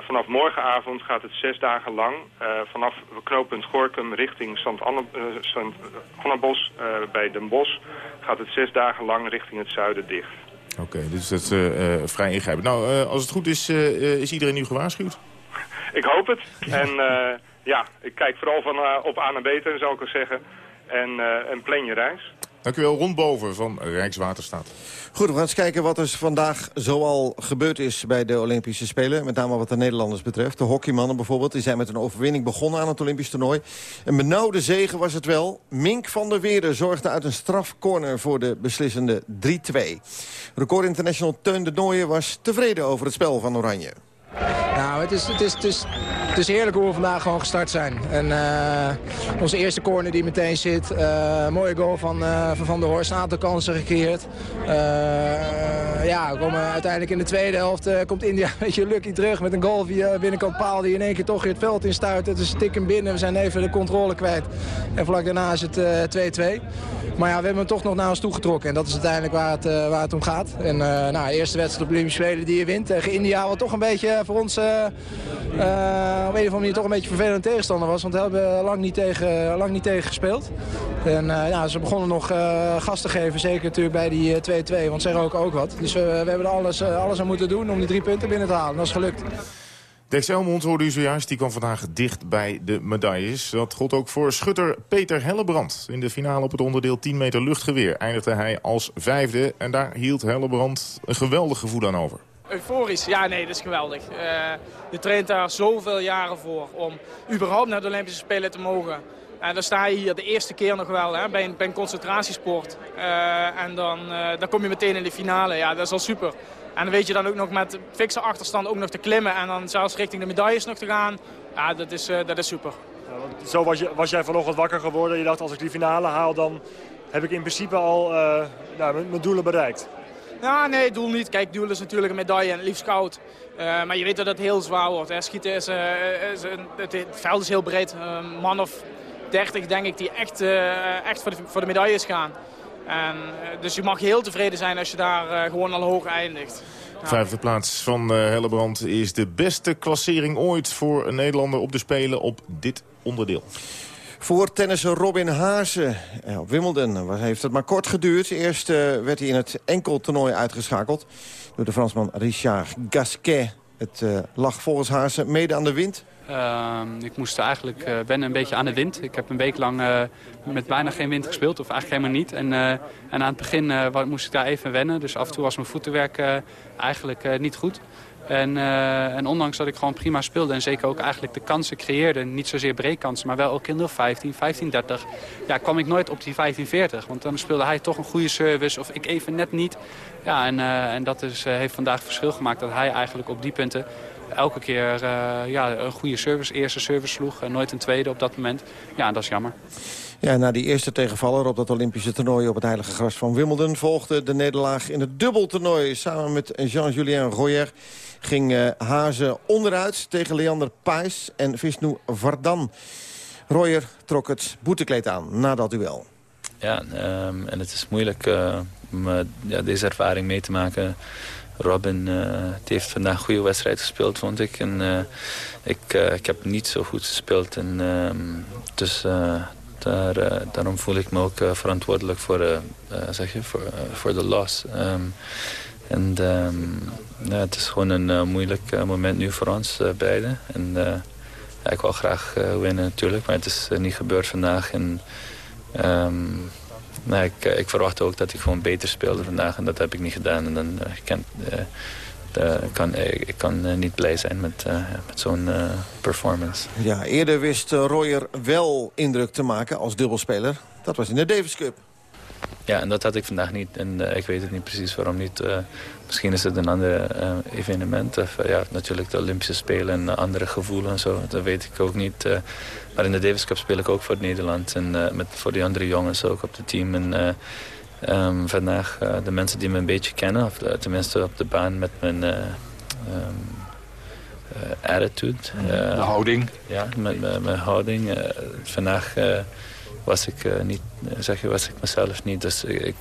Vanaf morgenavond gaat het zes dagen lang vanaf knooppunt Gorkum richting Sant Annabos bij Den Bosch gaat het zes dagen lang richting het zuiden dicht. Oké, dus dat is eh, eh, vrij ingrijpend. Nou, eh, als het goed is, is iedereen nu gewaarschuwd? Ik hoop het. En ja, ik kijk vooral van op aan en beter, zou ik wel zeggen. En, en plan je reis. Dank u wel, Ron Boven van Rijkswaterstaat. Goed, we gaan eens kijken wat er vandaag zoal gebeurd is bij de Olympische Spelen. Met name wat de Nederlanders betreft. De hockeymannen bijvoorbeeld, die zijn met een overwinning begonnen aan het Olympisch toernooi. Een benauwde zegen was het wel. Mink van der Weerde zorgde uit een strafcorner voor de beslissende 3-2. Record International Teun de Nooijen was tevreden over het spel van Oranje. Nou, het is, het, is, het, is, het is heerlijk hoe we vandaag gewoon gestart zijn. En eh, onze eerste corner die meteen zit. eh, mooie goal van, eh, van Van der Horst. Een aantal kansen gecreëerd. Ja, we komen uiteindelijk in de tweede helft komt India een beetje lucky terug met een goal via binnenkant paal die in één keer toch weer het veld instuit. Het is tik hem binnen. We zijn even de controle kwijt. En vlak daarna is het eh, 2-2. Maar ja, we hebben hem toch nog naar ons toe getrokken. En dat is uiteindelijk waar het, waar het om gaat. En nou, eerste wedstrijd op Olympische Spelen die je wint tegen India. Wat toch een beetje voor ons eh, eh, op een of andere manier toch een beetje vervelend tegenstander was. Want we hebben lang niet tegen, lang niet tegen gespeeld. En eh, ja, ze begonnen nog eh, gas te geven. Zeker natuurlijk bij die eh, 2-2. want ze roken ook wat. Dus we, hebben er alles, eh, alles aan moeten doen om die drie punten binnen te halen. Dat is gelukt. Dex Elmond hoorde u zojuist, die kwam vandaag dicht bij de medailles. Dat gold ook voor schutter Peter Hellebrand. In de finale op het onderdeel 10 meter luchtgeweer eindigde hij als vijfde. En daar hield Hellebrand een geweldig gevoel aan over. Euforisch, ja nee, dat is geweldig. Eh, je traint daar zoveel jaren voor om überhaupt naar de Olympische Spelen te mogen. En dan sta je hier de eerste keer nog wel hè, bij, een, bij een concentratiesport. Eh, en dan, eh, dan kom je meteen in de finale, ja dat is al super. En dan weet je dan ook nog met fikse achterstand ook nog te klimmen en dan zelfs richting de medailles nog te gaan. Ja, dat is, dat is super. Zo was, je, was jij vanochtend wakker geworden. Je dacht, als ik die finale haal, dan heb ik in principe al nou, mijn doelen bereikt. Ja, nee, doel niet. Kijk, doel is natuurlijk een medaille en het liefst goud. Eh, maar je weet dat het heel zwaar wordt. Schieten is, eh, is een- het, veld is heel breed. Een man of 30 denk ik die echt, eh, echt voor, de, voor de medailles gaan. En, dus je mag heel tevreden zijn als je daar gewoon al hoog eindigt. Vijfde plaats van Hellebrand is de beste klassering ooit voor een Nederlander op de Spelen op dit onderdeel. Voor tennisser Robin Haase eh, op Wimbledon was- heeft het maar kort geduurd. Eerst eh, werd hij in het enkeltoernooi uitgeschakeld door de Fransman Richard Gasquet. Het eh, lag volgens Haase mede aan de wind. Ehm, ik moest eigenlijk eh, wennen een beetje aan de wind. Ik heb een week lang eh, met bijna geen wind gespeeld, of eigenlijk helemaal niet. En, eh, en aan het begin eh, moest ik daar even wennen. Dus af en toe was mijn voetenwerk eh, eigenlijk eh, niet goed. En, uh, en ondanks dat ik gewoon prima speelde en zeker ook eigenlijk de kansen creëerde... niet zozeer breekkansen, maar wel ook in 15, 15, 30... Ja, kwam ik nooit op die 15, 40. Want dan speelde hij toch een goede service of ik even net niet. Ja, en, uh, en dat is, uh, heeft vandaag verschil gemaakt dat hij eigenlijk op die punten... elke keer ja, een goede service, eerste service sloeg. en nooit een tweede op dat moment. Ja, dat is jammer. Ja, na die eerste tegenvaller op dat Olympische toernooi op het heilige gras van Wimbledon... volgde de nederlaag in het dubbeltoernooi. Samen met Jean-Julien Royer ging uh, Hazen onderuit tegen Leander Pais en Vishnu Vardan. Royer trok het boetekleed aan na dat duel. Ja, um, en het is moeilijk uh, om uh, ja, deze ervaring mee te maken. Robin heeft vandaag een goede wedstrijd gespeeld, vond ik. En, ik, ik heb niet zo goed gespeeld. En, um, dus daar, daarom voel ik me ook verantwoordelijk voor, zeg je, voor, de loss. Um, en ja, het is gewoon een moeilijk moment nu voor ons beiden. En ik wil graag winnen natuurlijk, maar het is niet gebeurd vandaag. En, um, nou, ik, ik verwacht ook dat ik gewoon beter speelde vandaag en dat heb ik niet gedaan. En dan kan, kan, ik kan niet blij zijn met, met zo'n performance. Ja, eerder wist Royer wel indruk te maken als dubbelspeler. Dat was in de Davis Cup. Ja, en dat had ik vandaag niet. En ik weet het niet precies waarom niet. misschien is het een ander evenement. Of, ja, natuurlijk de Olympische Spelen en andere gevoelens en zo. Dat weet ik ook niet. maar in de Davis Cup speel ik ook voor Nederland. En met, voor die andere jongens ook op het team. En, Um, vandaag de mensen die me een beetje kennen, of tenminste op de baan met mijn um, attitude. de houding? Ja, met mijn houding. vandaag was ik niet, zeg je, was ik mezelf niet. Dus ik,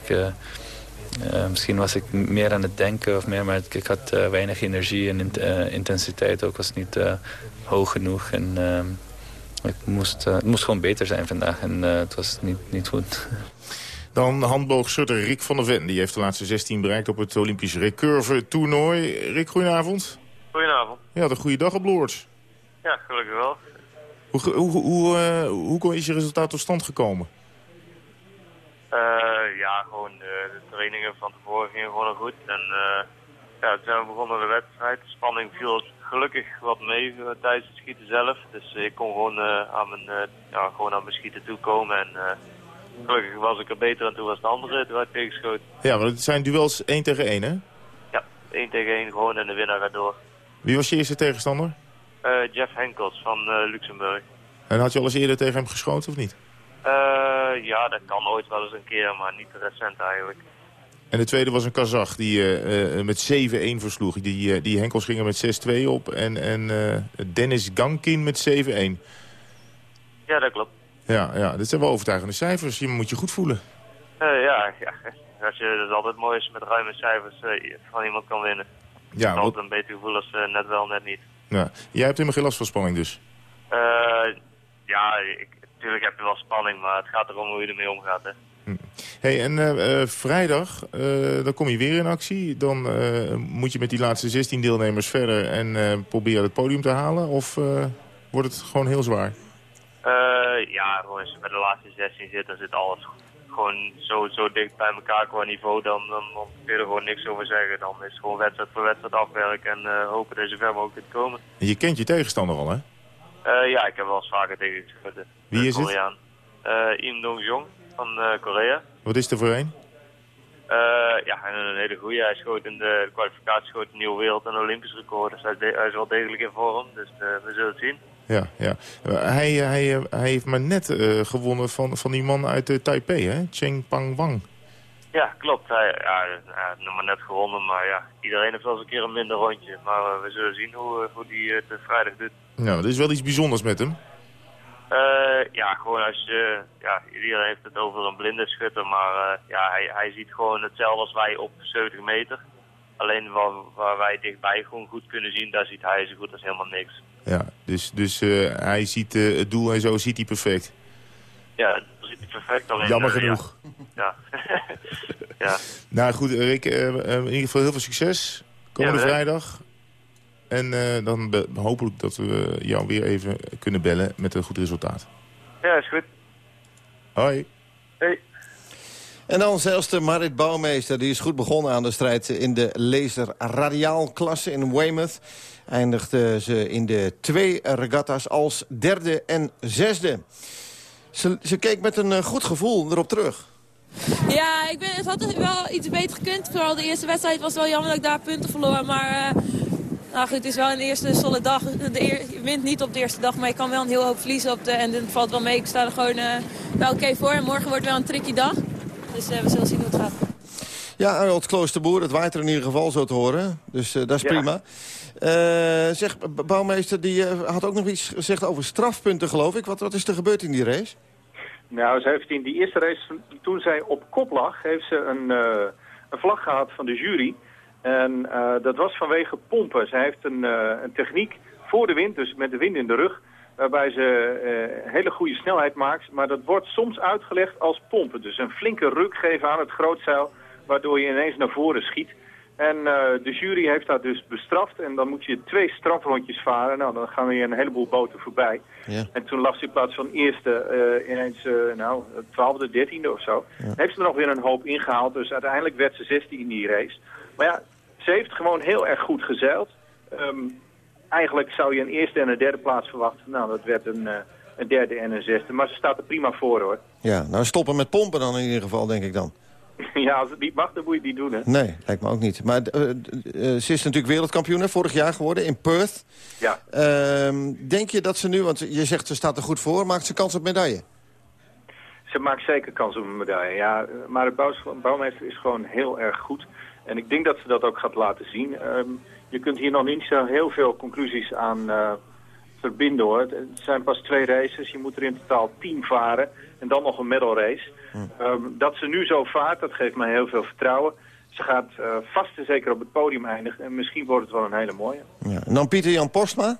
misschien was ik meer aan het denken of meer, maar ik, ik had weinig energie en intensiteit ook was niet hoog genoeg. En, ik moest, het moest gewoon beter zijn vandaag en het was niet, niet goed. Dan handboogschutter Rick van der Ven. Die heeft de laatste 16 bereikt op het Olympisch recurve toernooi. Rick, goedenavond. Goedenavond. Ja, een goede dag op Loords. Ja, gelukkig wel. Hoe, hoe, hoe, uh, hoe is je resultaat tot stand gekomen? Uh, ja, gewoon de, de, trainingen van tevoren gingen gewoon goed. En ja, toen zijn we begonnen de wedstrijd. De spanning viel gelukkig wat mee tijdens het schieten zelf. Dus ik kon gewoon, aan, mijn, ja, gewoon aan mijn schieten toekomen. En Gelukkig was ik er beter aan toe als de andere eruit tegengeschoten. Ja, maar het zijn duels 1 tegen 1, hè? Ja, 1 tegen 1 gewoon en de winnaar gaat door. Wie was je eerste tegenstander? Uh, Jeff Henkels van uh, Luxemburg. En had je al eens eerder tegen hem geschoten of niet? Uh, ja, dat kan ooit wel eens een keer, maar niet recent eigenlijk. En de tweede was een Kazach die met 7-1 versloeg. Die, die Henkels ging er met 6-2 op en, en Dennis Gankin met 7-1. Ja, dat klopt. Ja, ja, dit zijn wel overtuigende cijfers. Je moet je goed voelen. Ja, ja. Als je, dat is altijd mooi als je met ruime cijfers van iemand kan winnen. Ja, altijd een beter gevoel als net wel, net niet. Ja. Jij hebt helemaal geen last van spanning dus? ja, ik, natuurlijk heb je wel spanning, maar het gaat erom hoe je ermee omgaat. Hè. Hm. hey, en vrijdag, dan kom je weer in actie. Dan moet je met die laatste 16 deelnemers verder en proberen het podium te halen? Of wordt het gewoon heel zwaar? Ja, als je bij de laatste 16 zit, dan zit alles gewoon zo, zo dicht bij elkaar qua niveau. Dan, dan, dan kun je er gewoon niks over zeggen. Dan is het gewoon wedstrijd voor wedstrijd afwerken en uh, hopen dat je ver mogelijk te komen. Je kent je tegenstander al, hè? Uh, ja, ik heb wel eens vaker tegen gespeeld. Wie is Koreaan. het? Im Dong-jong van Korea. Wat is er voor een? ja, een hele goede. Hij schoot in de, kwalificatie schoot een nieuwe wereld en Olympisch record. Dus hij is, hij is wel degelijk in vorm. Dus we zullen het zien ja, ja. Hij, hij, hij heeft maar net uh, gewonnen van, van die man uit uh, Taipei, hè? Cheng Pang Wang. Ja, klopt. Hij ja, ja, nog maar net gewonnen, maar ja, iedereen heeft wel eens een keer een minder rondje. Maar uh, we zullen zien hoe, hoe die het vrijdag doet. Nou, er is wel iets bijzonders met hem. ja, gewoon als je... Ja, iedereen heeft het over een blinde schutter, maar ja, hij, hij ziet gewoon hetzelfde als wij op 70 meter. Alleen waar, waar wij dichtbij gewoon goed kunnen zien, daar ziet hij zo goed als helemaal niks. Ja, dus, dus uh, hij ziet uh, het doel en zo ziet hij perfect. Ja, dat ziet hij perfect. Alleen, Jammer uh, genoeg. Ja. ja. Nou goed, Rick, in ieder geval heel veel succes. Komende ja, vrijdag. En dan hopelijk dat we jou weer even kunnen bellen met een goed resultaat. Ja, is goed. Hoi. En dan zelfs de Marit Bouwmeester. Die is goed begonnen aan de strijd in de laser radiaalklasse in Weymouth. Eindigde ze in de twee regatta's als derde en zesde. Ze, ze keek met een eh, goed gevoel erop terug. Ja, ik ben, het had wel iets beter gekund. Vooral de eerste wedstrijd was wel jammer dat ik daar punten verloor. Maar uh, nou goed, het is wel een eerste solide dag. Je wint niet op de eerste dag, maar je kan wel een heel hoop verliezen. Op de, en het valt wel mee. Ik sta er gewoon uh, wel oké voor. En morgen wordt wel een tricky dag. Dus uh, we zullen zien hoe het gaat. Ja, Arnold Kloosterboer, het waait er in ieder geval zo te horen. Dus dat is ja. prima. zeg, Bouwmeester die had ook nog iets gezegd over strafpunten, geloof ik. Wat, wat is er gebeurd in die race? Nou, ze heeft in die eerste race, toen zij op kop lag, heeft ze een, uh, een vlag gehad van de jury. En uh, dat was vanwege pompen. Zij heeft een, uh, een, techniek voor de wind, dus met de wind in de rug, waarbij ze hele goede snelheid maakt. Maar dat wordt soms uitgelegd als pompen. Dus een flinke ruk geven aan het grootzeil, waardoor je ineens naar voren schiet. En uh, de jury heeft dat dus bestraft. En dan moet je twee strafrondjes varen. Nou, dan gaan we een heleboel boten voorbij. Ja. En toen lag ze in plaats van eerste uh, ineens, uh, nou, twaalfde, dertiende of zo. Ja. Heeft ze er nog weer een hoop ingehaald. Dus uiteindelijk werd ze 16 in die race. Maar ja, ze heeft gewoon heel erg goed gezeild. Um, eigenlijk zou je een eerste en een derde plaats verwachten. Nou, dat werd een, een derde en een zesde. Maar ze staat er prima voor, hoor. Ja, nou stoppen met pompen dan in ieder geval, denk ik dan. Ja, als het niet mag, dan moet je het niet doen, hè? Nee, lijkt me ook niet. Maar uh, uh, ze is natuurlijk wereldkampioen vorig jaar geworden in Perth. Ja. Uh, denk je dat ze nu, want je zegt ze staat er goed voor, maakt ze kans op medaille? Ze maakt zeker kans op een medaille, ja. Maar het bouw, bouwmeester is gewoon heel erg goed. En ik denk dat ze dat ook gaat laten zien. Um, je kunt hier nog niet zo heel veel conclusies aan uh, verbinden, hoor. Het zijn pas twee races, je moet er in totaal tien varen. En dan nog een medal race. Um, dat ze nu zo vaart, dat geeft mij heel veel vertrouwen. Ze gaat uh, vast en zeker op het podium eindigen. En misschien wordt het wel een hele mooie. Ja. En dan Pieter-Jan Postma.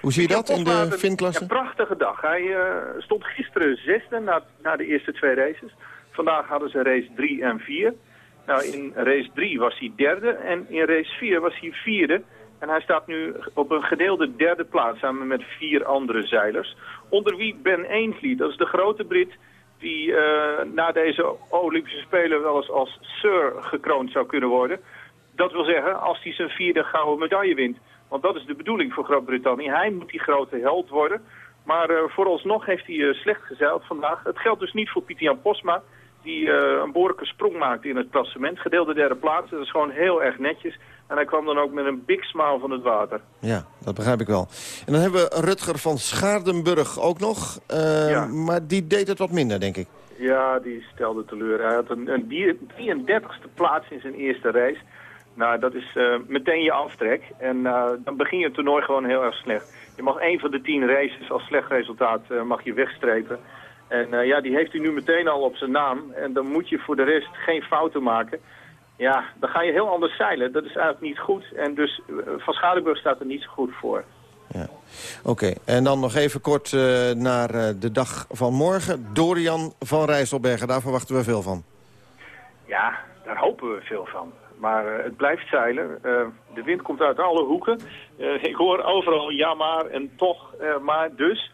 Hoe zie je dat in de finklasse? Een prachtige dag. Hij uh, stond gisteren zesde na, na de eerste twee races. Vandaag hadden ze race 3 en 4. Nou, in race 3 was hij derde en in race 4 was hij vierde. En hij staat nu op een gedeelde derde plaats samen met vier andere zeilers. Onder wie Ben Ainsley, dat is de grote Brit die uh, na deze Olympische Spelen wel eens als Sir gekroond zou kunnen worden. Dat wil zeggen, als hij zijn vierde gouden medaille wint. Want dat is de bedoeling voor Groot-Brittannië. Hij moet die grote held worden. Maar uh, vooralsnog heeft hij uh, slecht gezeild vandaag. Het geldt dus niet voor Pieter-Jan Posma, die een behoorlijke sprong maakte in het klassement. Gedeelde derde plaats, dat is gewoon heel erg netjes. En hij kwam dan ook met een big smile van het water. Ja, dat begrijp ik wel. En dan hebben we Rutger van Schaardenburg ook nog. Uh, ja. Maar die deed het wat minder, denk ik. Ja, die stelde teleur. Hij had een, een 33ste plaats in zijn eerste race. Nou, dat is uh, meteen je aftrek. En uh, dan begin je het toernooi gewoon heel erg slecht. Je mag één van de tien races als slecht resultaat mag je wegstrepen. En ja, die heeft hij nu meteen al op zijn naam. En dan moet je voor de rest geen fouten maken. Ja, dan ga je heel anders zeilen. Dat is eigenlijk niet goed. En dus Van Schadeburg staat er niet zo goed voor. Ja. Oké, okay. en dan nog even kort uh, naar de dag van morgen. Dorian van Rijsselbergen, daar verwachten we veel van. Ja, daar hopen we veel van. Maar het blijft zeilen. de wind komt uit alle hoeken. ik hoor overal ja maar en toch maar dus.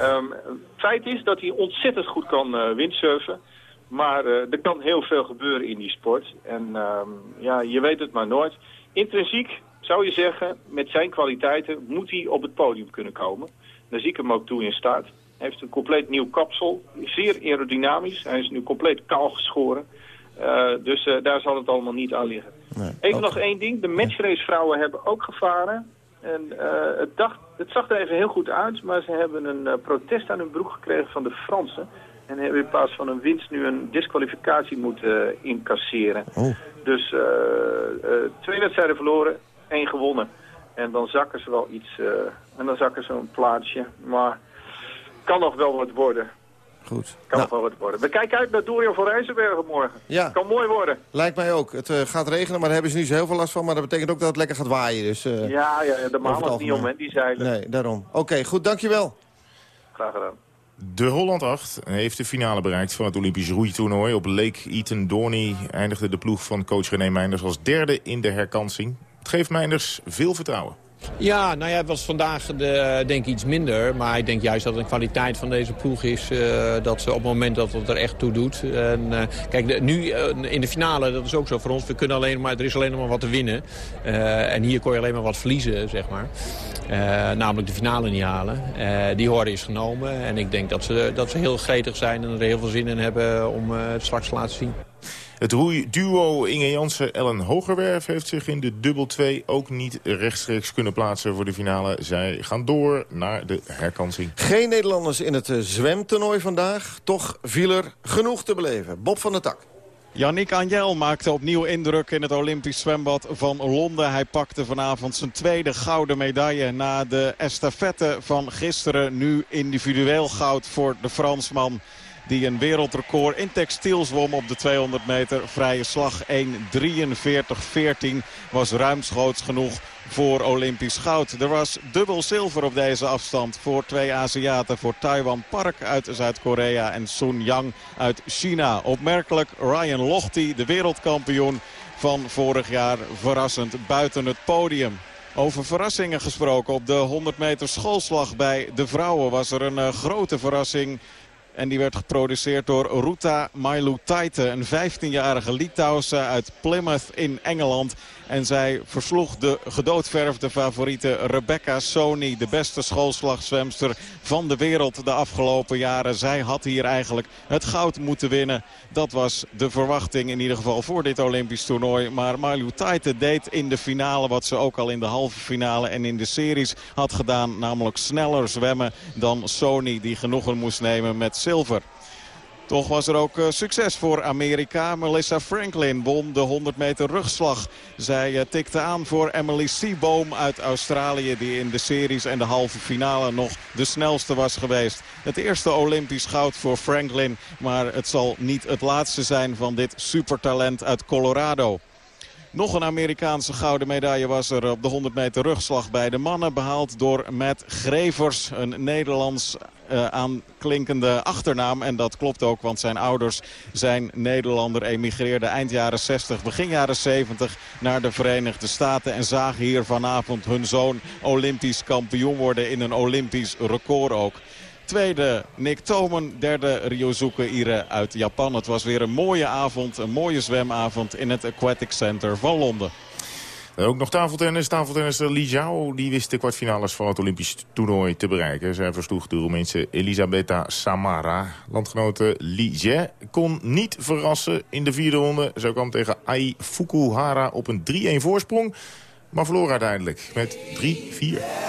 Um, feit is dat hij ontzettend goed kan windsurfen. Maar uh, er kan heel veel gebeuren in die sport. En uh, ja, je weet het maar nooit. Intrinsiek zou je zeggen, met zijn kwaliteiten moet hij op het podium kunnen komen. Daar zie ik hem ook toe in staat. Hij heeft een compleet nieuw kapsel, zeer aerodynamisch. Hij is nu compleet kaal geschoren. Uh, dus uh, daar zal het allemaal niet aan liggen. Nee, Even okay. nog één ding. De matchracevrouwen hebben ook gevaren. En uh, het, dacht, het zag er even heel goed uit, maar ze hebben een protest aan hun broek gekregen van de Fransen. En hebben in plaats van een winst nu een disqualificatie moeten incasseren. Oh. Dus twee wedstrijden verloren, één gewonnen. En dan zakken ze wel iets, en dan zakken ze een plaatsje. Maar kan nog wel wat worden. Goed. Kan nou. wel wat worden. We kijken uit naar Dorian van Rijzenbergen morgen. Ja. Kan mooi worden. Lijkt mij ook. Het uh, gaat regenen, maar daar hebben ze niet zo heel veel last van. Maar dat betekent ook dat het lekker gaat waaien. Dus, uh, ja, ja, de maan is niet om, hè, die zeilen. Nee, daarom. Oké, okay, goed. Dankjewel. Graag gedaan. De Holland 8 heeft de finale bereikt van het Olympisch roeitoernooi. Op Lake Eaton Dorney eindigde de ploeg van coach René Meinders als derde in de herkansing. Het geeft Meinders veel vertrouwen. Ja, nou ja, het was vandaag de, denk ik iets minder. Maar ik denk juist dat een kwaliteit van deze ploeg is... Uh, dat ze op het moment dat het er echt toe doet. En, uh, kijk, de, nu in de finale, dat is ook zo voor ons. We kunnen alleen maar, er is alleen maar wat te winnen. en hier kon je alleen maar wat verliezen, zeg maar. namelijk de finale niet halen. die hoorde is genomen. En ik denk dat ze, dat ze heel gretig zijn en er heel veel zin in hebben om het straks te laten zien. Het roeiduo Inge Jansen-Ellen Hogerwerf heeft zich in de dubbel 2 ook niet rechtstreeks kunnen plaatsen voor de finale. Zij gaan door naar de herkansing. Geen Nederlanders in het eh, zwemtoernooi vandaag. Toch viel er genoeg te beleven. Bob van der Tak. Yannick Anjel maakte opnieuw indruk in het Olympisch zwembad van Londen. Hij pakte vanavond zijn tweede gouden medaille na de estafette van gisteren. Nu individueel goud voor de Fransman die een wereldrecord in textiel zwom op de 200 meter. Vrije slag 1.43.14 was ruimschoots genoeg voor Olympisch goud. Er was dubbel zilver op deze afstand voor twee Aziaten. Voor Taiwan Park uit Zuid-Korea en Sun Yang uit China. Opmerkelijk Ryan Lochte, de wereldkampioen van vorig jaar, verrassend buiten het podium. Over verrassingen gesproken. Op de 100 meter schoolslag bij de vrouwen was er een uh, grote verrassing en die werd geproduceerd door Ruta Mailutaite. Een 15-jarige Litouwse uit Plymouth in Engeland. En zij versloeg de gedoodverfde favoriete Rebecca Sony. De beste schoolslagzwemster van de wereld de afgelopen jaren. Zij had hier eigenlijk het goud moeten winnen. Dat was de verwachting in ieder geval voor dit Olympisch toernooi. Maar Marlu Taite deed in de finale wat ze ook al in de halve finale en in de series had gedaan. Namelijk sneller zwemmen dan Sony die genoegen moest nemen met zilver. Toch was er ook uh, succes voor Amerika. Melissa Franklin won de 100 meter rugslag. Zij uh, tikte aan voor Emily Seaboom uit Australië... die in de series en de halve finale nog de snelste was geweest. Het eerste Olympisch goud voor Franklin. Maar het zal niet het laatste zijn van dit supertalent uit Colorado. Nog een Amerikaanse gouden medaille was er op de 100 meter rugslag bij de mannen. Behaald door Matt Grevers, een Nederlands uh, aanklinkende achternaam. En dat klopt ook, want zijn ouders zijn Nederlander. Emigreerde eind jaren 60, begin jaren 70 naar de Verenigde Staten. En zagen hier vanavond hun zoon Olympisch kampioen worden in een Olympisch record ook. Tweede Nick Tomen, derde Ryosuke Ire uit Japan. Het was weer een mooie avond, een mooie zwemavond in het Aquatic Center van Londen. Ook nog tafeltennis. Tafeltennisser Li Jiao die wist de kwartfinales van het Olympisch toernooi te bereiken. Zij versloeg de Roemeense Elisabetta Samara. Landgenote Li Jie kon niet verrassen in de vierde ronde. Zo kwam tegen Ai Fukuhara op een 3-1 voorsprong. Maar verloor uiteindelijk met 3-4.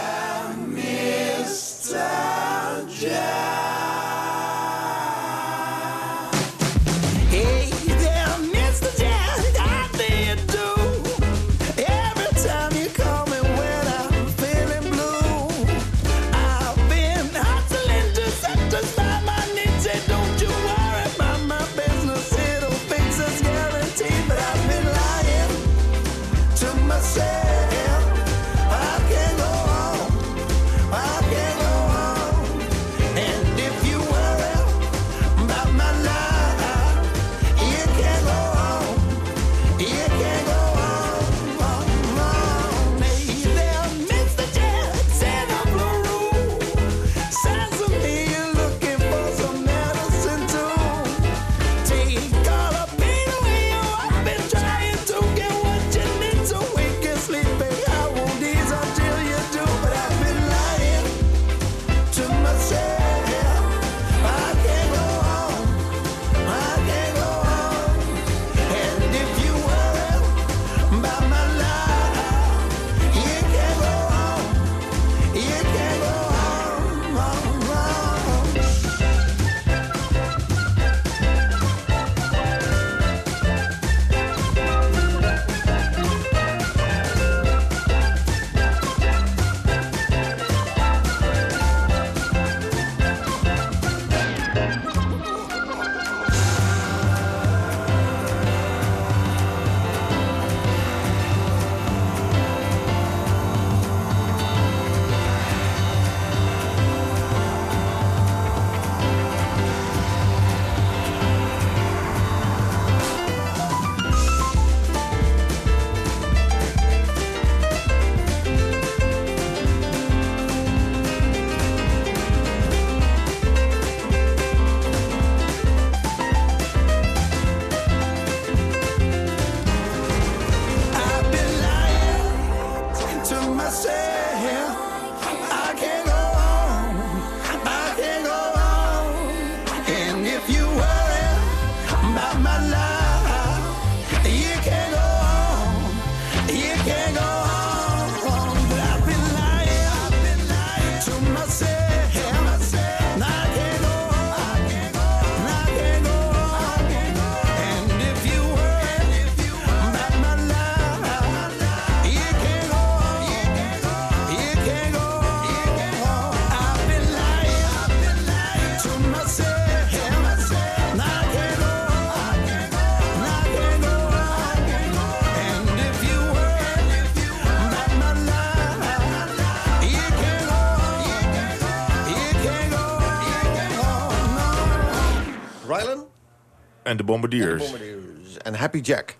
En de Bombardiers. En, de Bombardiers. en Happy Jack.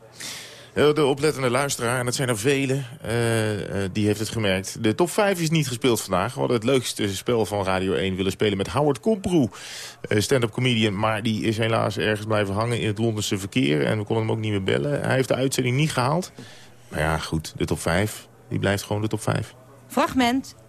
De oplettende luisteraar, en dat zijn er velen, uh, uh, die heeft het gemerkt. De top 5 is niet gespeeld vandaag. We hadden het leukste spel van Radio 1 willen spelen met Howard Komproe. Uh, Stand-up comedian, maar die is helaas ergens blijven hangen in het Londense verkeer. En we konden hem ook niet meer bellen. Hij heeft de uitzending niet gehaald. Maar ja, goed, de top 5, die blijft gewoon de top 5. Fragment 1.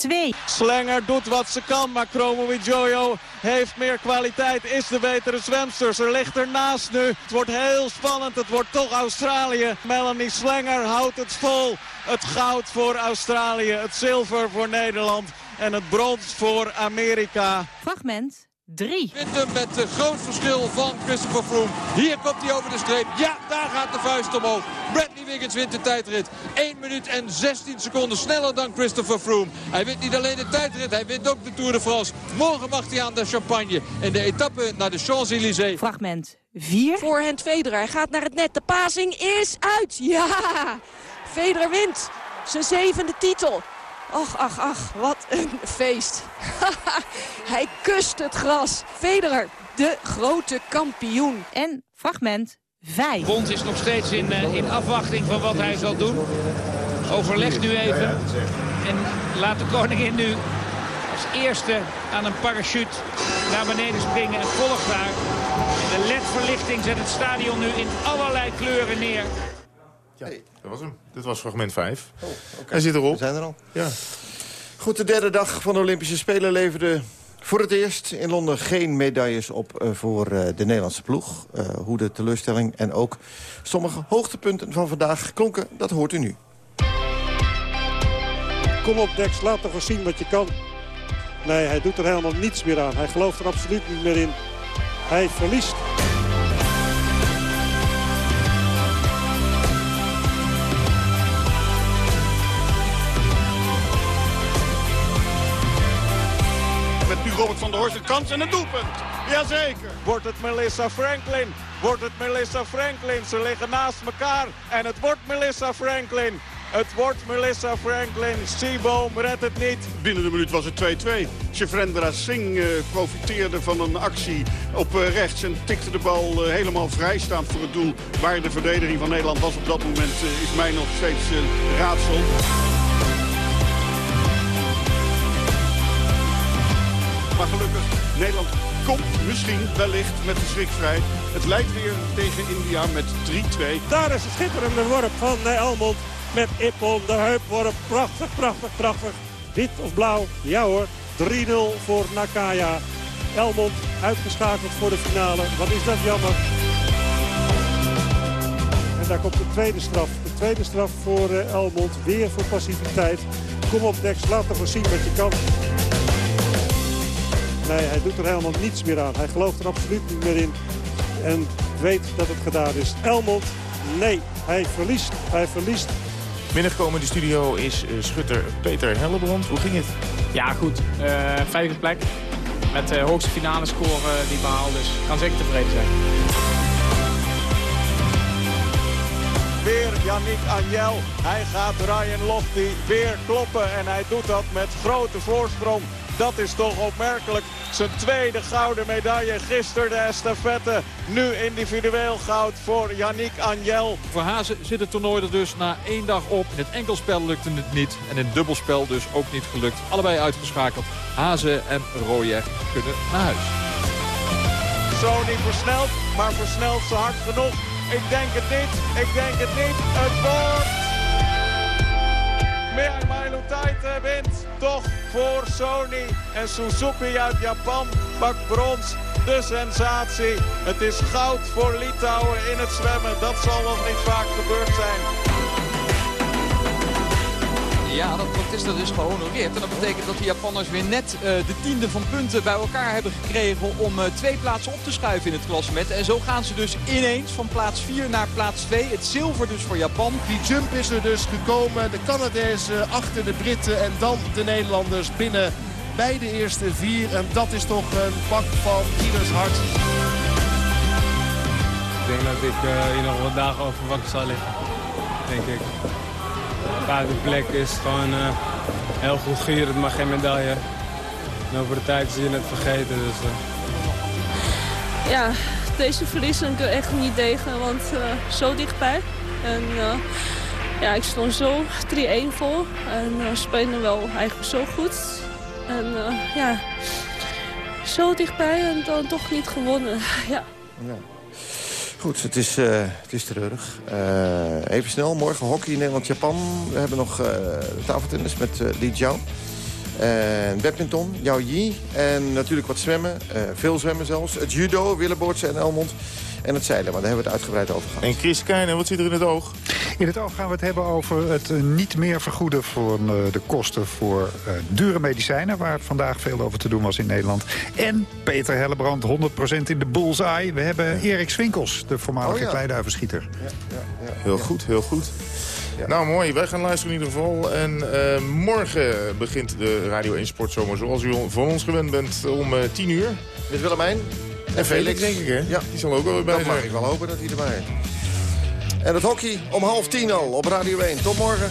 2. Slenger doet wat ze kan, maar Chromo Jojo heeft meer kwaliteit, is de betere zwemster. Ze ligt ernaast nu. Het wordt heel spannend, het wordt toch Australië. Melanie Slenger houdt het vol. Het goud voor Australië, het zilver voor Nederland en het brons voor Amerika. Fragment 3. Wint hem met een groot verschil van Christopher Froome. Hier komt hij over de streep. Ja, daar gaat de vuist omhoog. Bradley Wiggins wint de tijdrit. 1 minuut en 16 seconden sneller dan Christopher Froome. Hij wint niet alleen de tijdrit, hij wint ook de Tour de France. Morgen mag hij aan de champagne. En de etappe naar de Champs-Élysées. Fragment 4. Voorhand Federer. Hij gaat naar het net. De pasing is uit. Ja! Federer wint. Zijn zevende titel. Ach, ach, ach, wat een feest. Hij kust het gras. Federer, de grote kampioen. En fragment 5. Bond is nog steeds in, uh, in afwachting van wat hij zal doen. Overleg nu even. En laat de koningin nu als eerste aan een parachute naar beneden springen en volgt daar. De ledverlichting zet het stadion nu in allerlei kleuren neer. Ja, dat was hem. Dit was fragment 5. Oh, okay. Hij zit erop. We zijn er al. Ja. Goed, de derde dag van de Olympische Spelen leverde voor het eerst in Londen geen medailles op uh, voor uh, de Nederlandse ploeg. Uh, hoe de teleurstelling en ook sommige hoogtepunten van vandaag klonken, dat hoort u nu. Kom op Dex, laat toch eens zien wat je kan. Nee, hij doet er helemaal niets meer aan. Hij gelooft er absoluut niet meer in. Hij verliest. Horst een kans en een doelpunt. Jazeker. Wordt het Melissa Franklin? Wordt het Melissa Franklin? Ze liggen naast elkaar en het wordt Melissa Franklin. Het wordt Melissa Franklin. Seaboom redt het niet. Binnen de minuut was het 2-2. Shivendra Singh uh, profiteerde van een actie op uh, rechts... en tikte de bal uh, helemaal vrijstaand voor het doel. Waar de verdediging van Nederland was op dat moment... is mij nog steeds raadsel. Maar gelukkig, Nederland komt misschien wellicht met de schrik vrij. Het lijkt weer tegen India met 3-2. Daar is de schitterende worp van Elmond met Ippon. De heupworp, prachtig, prachtig, prachtig. Wit of blauw, ja hoor. 3-0 voor Nakaya. Elmond uitgeschakeld voor de finale. Wat is dat jammer. En daar komt de tweede straf. De tweede straf voor Elmond. Weer voor passiviteit. Kom op Dex, laat eens zien wat je kan. Nee, hij doet er helemaal niets meer aan. Hij gelooft er absoluut niet meer in. En weet dat het gedaan is. Elmond, nee, hij verliest. Hij verliest. Binnengekomen in de studio is uh, schutter Peter Hellebrand. Hoe ging het? Ja, goed. Uh, vijfde plek. Met de hoogste finale score die behaald. Dus kan zeker tevreden zijn. Weer Yannick Anjel. Hij gaat Ryan Lofty weer kloppen. En hij doet dat met grote voorsprong. Dat is toch opmerkelijk. Zijn tweede gouden medaille. Gisteren de estafette. Nu individueel goud voor Yannick Anjel. Voor Hazen zit het toernooi er dus na één dag op. In het enkelspel lukte het niet. En in het dubbelspel dus ook niet gelukt. Allebei uitgeschakeld. Hazen en Rooijer kunnen naar huis. Sony versnelt, maar versnelt ze hard genoeg. Ik denk het niet. Ik denk het niet. Het wordt... Miraimailu Taite wint toch voor Sony. En Suzuki uit Japan pakt brons. De sensatie. Het is goud voor Litouwen in het zwemmen. Dat zal nog niet vaak gebeurd zijn. Ja, dat, dat is er dus gehonoreerd. En dat betekent dat de Japanners weer net uh, de tiende van punten bij elkaar hebben gekregen... om uh, twee plaatsen op te schuiven in het klassement. En zo gaan ze dus ineens van plaats 4 naar plaats 2. Het zilver dus voor Japan. Die jump is er dus gekomen. De Canadezen achter de Britten en dan de Nederlanders binnen bij de eerste vier. En dat is toch een bak van ieders hart. Ik denk dat ik uh, hier nog wat dagen over wakker zal liggen. Denk ik. De plek is gewoon uh, heel goed gevierd, maar geen medaille. En over de tijd zie je het vergeten. Dus, uh. Ja, deze verlies kan ik er echt niet tegen, want uh, zo dichtbij. En ja, ik stond zo 3-1 voor en uh, spelen wel eigenlijk zo goed. En ja, zo dichtbij en dan toch niet gewonnen. ja. ja. Goed, het is, uh, het is treurig. Uh, even snel, morgen hockey Nederland-Japan. We hebben nog uh, tafeltennis met Li Jiao. En badminton, Yao Yi. En natuurlijk wat zwemmen, veel zwemmen zelfs. Het judo, Willeboortse en Elmond. En het zeilen, maar daar hebben we het uitgebreid over gehad. En Chris Keijnen, wat zit er in het oog? In het oog gaan we het hebben over het niet meer vergoeden... voor de kosten voor uh, dure medicijnen... waar vandaag veel over te doen was in Nederland. En Peter Hellebrand, 100% in de bullseye. We hebben Erik Swinkels, de voormalige oh, ja. kleiduivenschieter. Ja, ja, ja, heel goed, heel goed. Nou, mooi. Wij gaan luisteren in ieder geval. En uh, morgen begint de Radio 1 Sportzomer zoals u van ons gewend bent om uh, 10 uur. Met Willemijn. En Felix, denk ik, hè? Ja. Die zal ook wel weer bij dat zijn. mag ik wel hopen dat hij erbij is. En het hockey om half tien al op Radio 1. Tot morgen.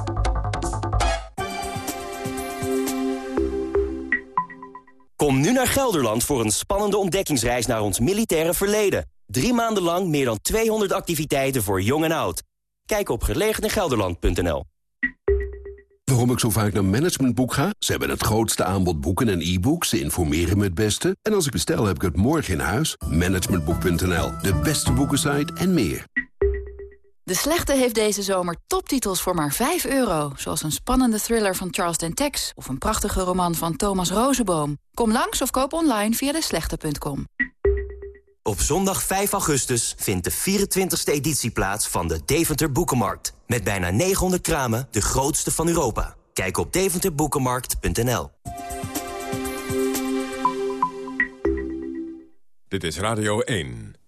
Kom nu naar Gelderland voor een spannende ontdekkingsreis naar ons militaire verleden. Drie maanden lang meer dan 200 activiteiten voor jong en oud. Kijk op gelegenegelderland.nl. Waarom ik zo vaak naar Managementboek ga? Ze hebben het grootste aanbod boeken en e-books. Ze informeren me het beste. En als ik bestel, heb ik het morgen in huis. Managementboek.nl, de beste boekensite en meer. De Slechte heeft deze zomer toptitels voor maar 5 euro. Zoals een spannende thriller van Charles Dentex... of een prachtige roman van Thomas Rozenboom. Kom langs of koop online via deslechte.com. Op zondag 5 augustus vindt de 24e editie plaats van de Deventer Boekenmarkt. Met bijna 900 kramen, de grootste van Europa. Kijk op deventerboekenmarkt.nl. Dit is Radio 1.